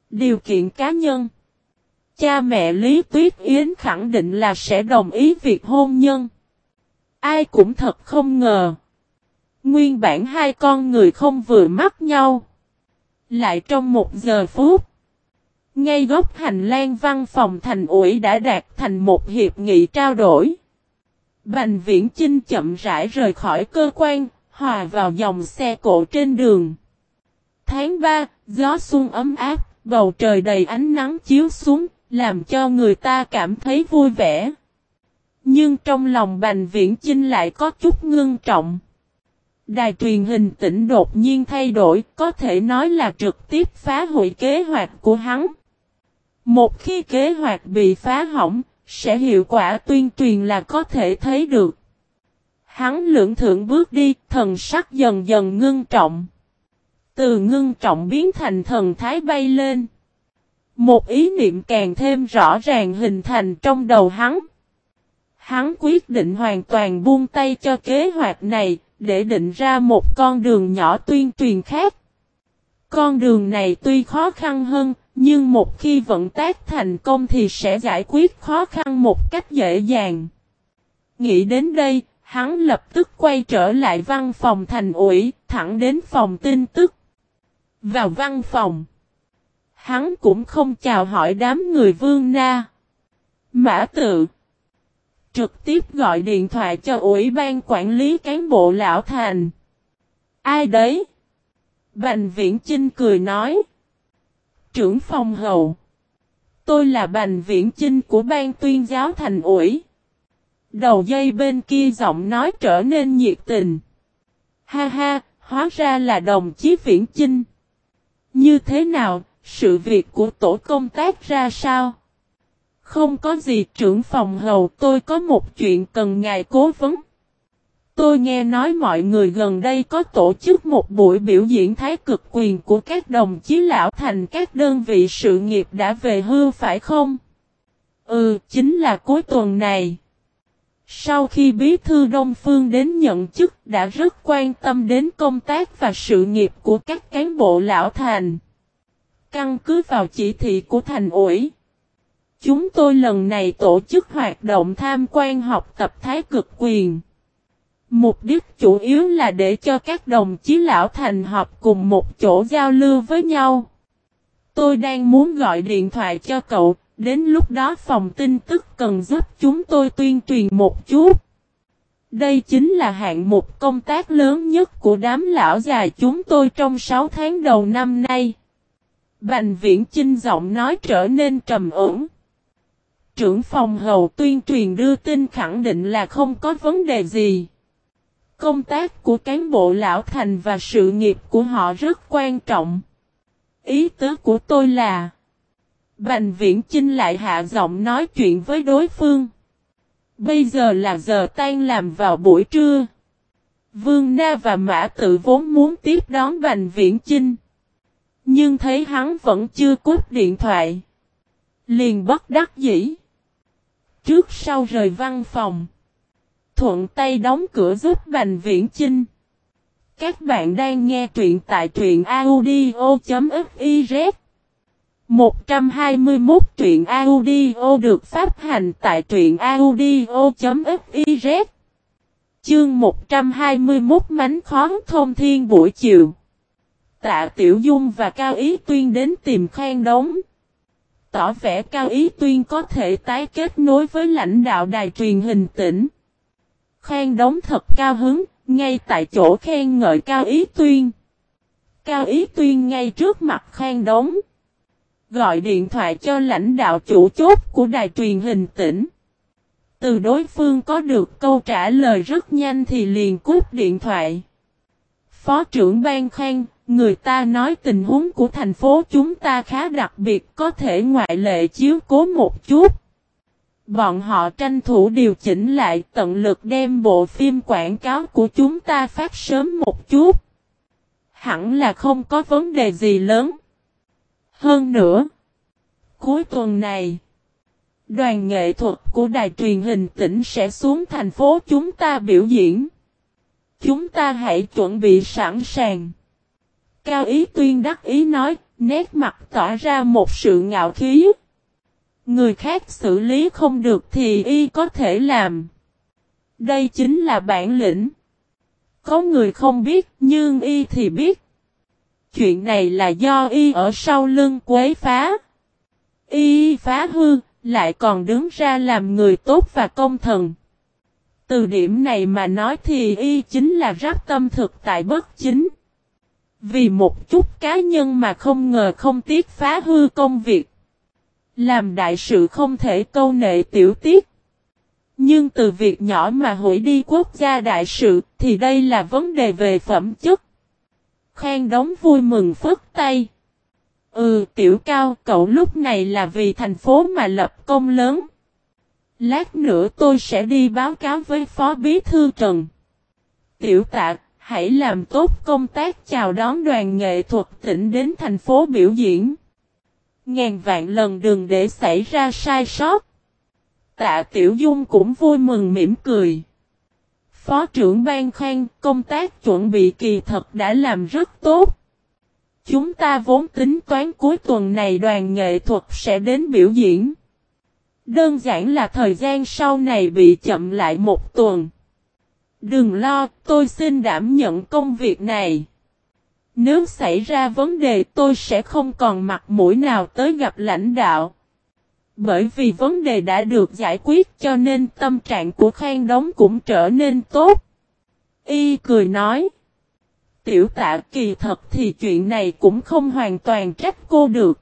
Điều kiện cá nhân. Cha mẹ Lý Tuyết Yến khẳng định là sẽ đồng ý việc hôn nhân. Ai cũng thật không ngờ. Nguyên bản hai con người không vừa mắt nhau. Lại trong một giờ phút. Ngay góc hành lang văn phòng thành ủy đã đạt thành một hiệp nghị trao đổi. Bành viễn Chinh chậm rãi rời khỏi cơ quan, hòa vào dòng xe cộ trên đường. Tháng 3, gió xuân ấm áp, bầu trời đầy ánh nắng chiếu xuống, làm cho người ta cảm thấy vui vẻ. Nhưng trong lòng Bành Viễn Chinh lại có chút ngưng trọng. Đài truyền hình tỉnh đột nhiên thay đổi, có thể nói là trực tiếp phá hủy kế hoạch của hắn. Một khi kế hoạch bị phá hỏng, sẽ hiệu quả tuyên truyền là có thể thấy được. Hắn lưỡng thượng bước đi, thần sắc dần dần ngưng trọng. Từ ngưng trọng biến thành thần thái bay lên. Một ý niệm càng thêm rõ ràng hình thành trong đầu hắn. Hắn quyết định hoàn toàn buông tay cho kế hoạch này, để định ra một con đường nhỏ tuyên truyền khác. Con đường này tuy khó khăn hơn, nhưng một khi vận tác thành công thì sẽ giải quyết khó khăn một cách dễ dàng. Nghĩ đến đây, hắn lập tức quay trở lại văn phòng thành ủy, thẳng đến phòng tin tức. Vào văn phòng, hắn cũng không chào hỏi đám người vương na. Mã tự trực tiếp gọi điện thoại cho Ủy ban quản lý cán bộ lão thành. Ai đấy? Bành Viễn Chinh cười nói. Trưởng phòng hầu. Tôi là Bành Viễn Chinh của ban tuyên giáo thành ủy. Đầu dây bên kia giọng nói trở nên nhiệt tình. Ha ha, hóa ra là đồng chí Viễn Chinh. Như thế nào, sự việc của tổ công tác ra sao? Không có gì trưởng phòng hầu tôi có một chuyện cần ngài cố vấn. Tôi nghe nói mọi người gần đây có tổ chức một buổi biểu diễn thái cực quyền của các đồng chí lão thành các đơn vị sự nghiệp đã về hưu phải không? Ừ, chính là cuối tuần này. Sau khi bí thư Đông Phương đến nhận chức đã rất quan tâm đến công tác và sự nghiệp của các cán bộ lão thành. Căn cứ vào chỉ thị của thành ủy. Chúng tôi lần này tổ chức hoạt động tham quan học tập thái cực quyền. Mục đích chủ yếu là để cho các đồng chí lão thành họp cùng một chỗ giao lưu với nhau. Tôi đang muốn gọi điện thoại cho cậu, đến lúc đó phòng tin tức cần giúp chúng tôi tuyên truyền một chút. Đây chính là hạng mục công tác lớn nhất của đám lão già chúng tôi trong 6 tháng đầu năm nay. Bành viễn chinh giọng nói trở nên trầm ổn. Trưởng phòng hầu tuyên truyền đưa tin khẳng định là không có vấn đề gì. Công tác của cán bộ lão thành và sự nghiệp của họ rất quan trọng. Ý tứ của tôi là, Bành viễn Trinh lại hạ giọng nói chuyện với đối phương. Bây giờ là giờ tan làm vào buổi trưa. Vương Na và Mã Tự vốn muốn tiếp đón Bành Viễn Chinh. Nhưng thấy hắn vẫn chưa cút điện thoại. Liền bất đắc dĩ. Trước sau rời văn phòng. Thuận tay đóng cửa giúp Bành Viễn Chinh. Các bạn đang nghe truyện tại truyện audio.fiz 121 truyện audio được phát hành tại truyện audio.fiz Chương 121 mánh khóng thông thiên buổi chiều Tạ Tiểu Dung và Cao Ý Tuyên đến tìm khen Đống Tỏ vẻ Cao Ý Tuyên có thể tái kết nối với lãnh đạo đài truyền hình tỉnh Khang Đống thật cao hứng, ngay tại chỗ khen ngợi Cao Ý Tuyên Cao Ý Tuyên ngay trước mặt Khang Đống gọi điện thoại cho lãnh đạo chủ chốt của đài truyền hình tỉnh. Từ đối phương có được câu trả lời rất nhanh thì liền cúp điện thoại. Phó trưởng ban khang, người ta nói tình huống của thành phố chúng ta khá đặc biệt có thể ngoại lệ chiếu cố một chút. Bọn họ tranh thủ điều chỉnh lại tận lực đem bộ phim quảng cáo của chúng ta phát sớm một chút. Hẳn là không có vấn đề gì lớn. Hơn nữa, cuối tuần này, đoàn nghệ thuật của đài truyền hình tỉnh sẽ xuống thành phố chúng ta biểu diễn. Chúng ta hãy chuẩn bị sẵn sàng. Cao Ý Tuyên đắc ý nói, nét mặt tỏa ra một sự ngạo khí. Người khác xử lý không được thì y có thể làm. Đây chính là bản lĩnh. Có người không biết nhưng y thì biết. Chuyện này là do y ở sau lưng quấy phá. Y phá hư, lại còn đứng ra làm người tốt và công thần. Từ điểm này mà nói thì y chính là rắp tâm thực tại bất chính. Vì một chút cá nhân mà không ngờ không tiếc phá hư công việc. Làm đại sự không thể câu nệ tiểu tiết. Nhưng từ việc nhỏ mà hủy đi quốc gia đại sự thì đây là vấn đề về phẩm chất. Khang đóng vui mừng phức tay. Ừ tiểu cao cậu lúc này là vì thành phố mà lập công lớn. Lát nữa tôi sẽ đi báo cáo với Phó Bí Thư Trần. Tiểu tạ, hãy làm tốt công tác chào đón đoàn nghệ thuật tỉnh đến thành phố biểu diễn. Ngàn vạn lần đừng để xảy ra sai sót. Tạ Tiểu Dung cũng vui mừng mỉm cười. Phó trưởng ban khen, công tác chuẩn bị kỳ thật đã làm rất tốt. Chúng ta vốn tính toán cuối tuần này đoàn nghệ thuật sẽ đến biểu diễn. Đơn giản là thời gian sau này bị chậm lại một tuần. Đừng lo, tôi xin đảm nhận công việc này. Nếu xảy ra vấn đề tôi sẽ không còn mặt mũi nào tới gặp lãnh đạo. Bởi vì vấn đề đã được giải quyết cho nên tâm trạng của Khang Đống cũng trở nên tốt. Y cười nói. Tiểu tạ kỳ thật thì chuyện này cũng không hoàn toàn trách cô được.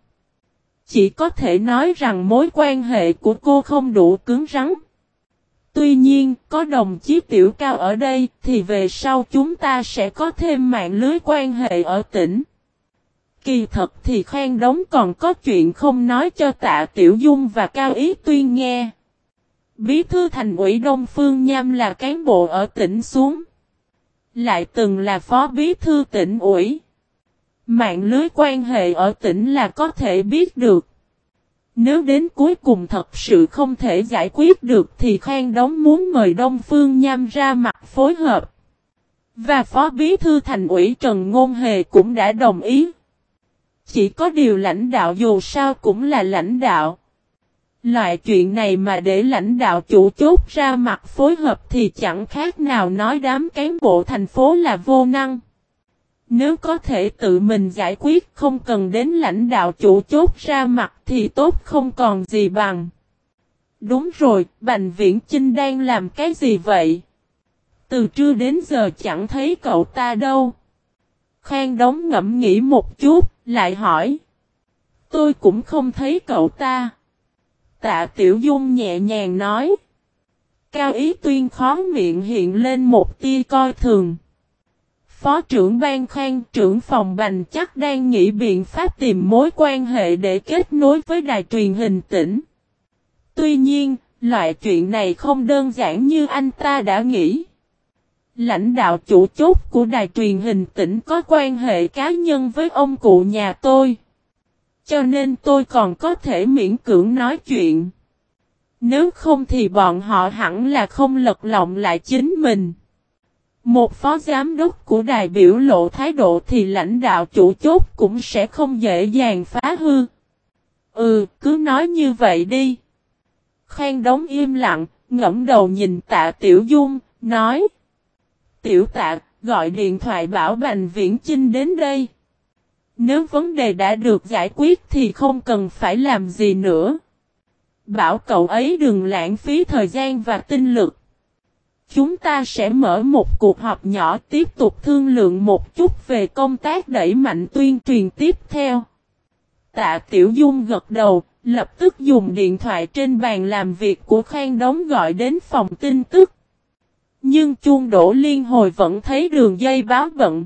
Chỉ có thể nói rằng mối quan hệ của cô không đủ cứng rắn. Tuy nhiên, có đồng chí tiểu cao ở đây thì về sau chúng ta sẽ có thêm mạng lưới quan hệ ở tỉnh. Kỳ thật thì khoan đống còn có chuyện không nói cho tạ tiểu dung và cao ý tuyên nghe. Bí thư thành ủy Đông Phương Nham là cán bộ ở tỉnh xuống. Lại từng là phó bí thư tỉnh ủy. Mạng lưới quan hệ ở tỉnh là có thể biết được. Nếu đến cuối cùng thật sự không thể giải quyết được thì Khang Đống muốn mời Đông Phương Nham ra mặt phối hợp. Và Phó Bí Thư Thành ủy Trần Ngôn Hề cũng đã đồng ý. Chỉ có điều lãnh đạo dù sao cũng là lãnh đạo. Loại chuyện này mà để lãnh đạo chủ chốt ra mặt phối hợp thì chẳng khác nào nói đám cán bộ thành phố là vô năng. Nếu có thể tự mình giải quyết không cần đến lãnh đạo chủ chốt ra mặt thì tốt không còn gì bằng. Đúng rồi, Bành Viễn Chinh đang làm cái gì vậy? Từ trưa đến giờ chẳng thấy cậu ta đâu. Khang đóng ngẫm nghĩ một chút, lại hỏi. Tôi cũng không thấy cậu ta. Tạ Tiểu Dung nhẹ nhàng nói. Cao Ý Tuyên khó miệng hiện lên một tia coi thường. Phó trưởng ban khoan trưởng phòng bành chắc đang nghĩ biện pháp tìm mối quan hệ để kết nối với đài truyền hình tỉnh. Tuy nhiên, loại chuyện này không đơn giản như anh ta đã nghĩ. Lãnh đạo chủ chốt của đài truyền hình tỉnh có quan hệ cá nhân với ông cụ nhà tôi. Cho nên tôi còn có thể miễn cưỡng nói chuyện. Nếu không thì bọn họ hẳn là không lật lọng lại chính mình. Một phó giám đốc của đài biểu lộ thái độ thì lãnh đạo chủ chốt cũng sẽ không dễ dàng phá hư. Ừ, cứ nói như vậy đi. Khang đóng im lặng, ngẫm đầu nhìn tạ Tiểu Dung, nói. Tiểu tạ, gọi điện thoại bảo Bành Viễn Chinh đến đây. Nếu vấn đề đã được giải quyết thì không cần phải làm gì nữa. Bảo cậu ấy đừng lãng phí thời gian và tinh lực. Chúng ta sẽ mở một cuộc họp nhỏ tiếp tục thương lượng một chút về công tác đẩy mạnh tuyên truyền tiếp theo. Tạ Tiểu Dung gật đầu, lập tức dùng điện thoại trên bàn làm việc của Khang Đống gọi đến phòng tin tức. Nhưng chuông đổ liên hồi vẫn thấy đường dây báo bận.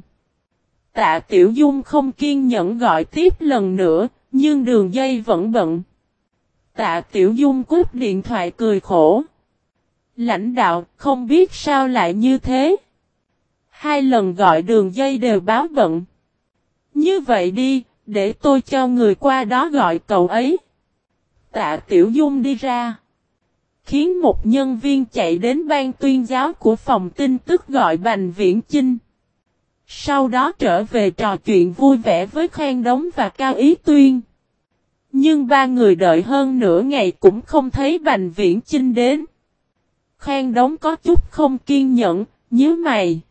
Tạ Tiểu Dung không kiên nhẫn gọi tiếp lần nữa, nhưng đường dây vẫn bận. Tạ Tiểu Dung cúp điện thoại cười khổ. Lãnh đạo không biết sao lại như thế. Hai lần gọi đường dây đều báo bận. Như vậy đi, để tôi cho người qua đó gọi cậu ấy. Tạ Tiểu Dung đi ra. Khiến một nhân viên chạy đến ban tuyên giáo của phòng tin tức gọi Bành Viễn Chinh. Sau đó trở về trò chuyện vui vẻ với Khang Đống và Cao Ý Tuyên. Nhưng ba người đợi hơn nửa ngày cũng không thấy Bành Viễn Chinh đến. Khang Đống có chút không kiên nhẫn, nhớ mày.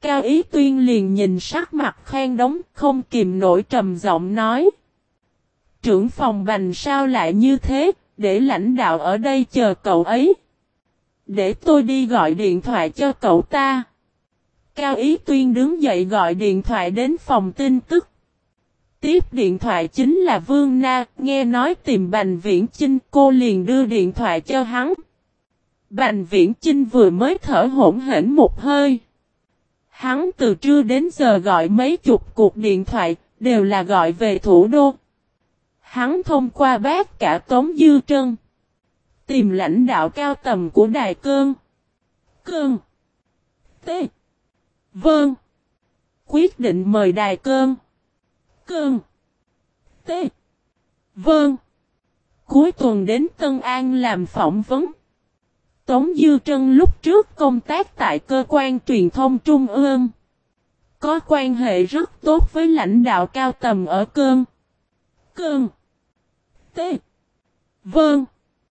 Cao Ý Tuyên liền nhìn sắc mặt Khang Đống không kìm nổi trầm giọng nói. Trưởng phòng bành sao lại như thế, để lãnh đạo ở đây chờ cậu ấy. Để tôi đi gọi điện thoại cho cậu ta. Cao Ý Tuyên đứng dậy gọi điện thoại đến phòng tin tức. Tiếp điện thoại chính là Vương Na, nghe nói tìm Bành Viễn Chinh, cô liền đưa điện thoại cho hắn. Bành Viễn Chinh vừa mới thở hổn hển một hơi. Hắn từ trưa đến giờ gọi mấy chục cuộc điện thoại, đều là gọi về thủ đô. Hắn thông qua bác cả Tống Dư Trân. Tìm lãnh đạo cao tầm của Đài Cơn. Cơn. T. Vâng. Quyết định mời Đài Cơn. Cơn. T. Vâng. Cuối tuần đến Tân An làm phỏng vấn. Tống Dư Trân lúc trước công tác tại cơ quan truyền thông Trung ương. Có quan hệ rất tốt với lãnh đạo cao tầm ở Cơn. Cơn. T. Vâng.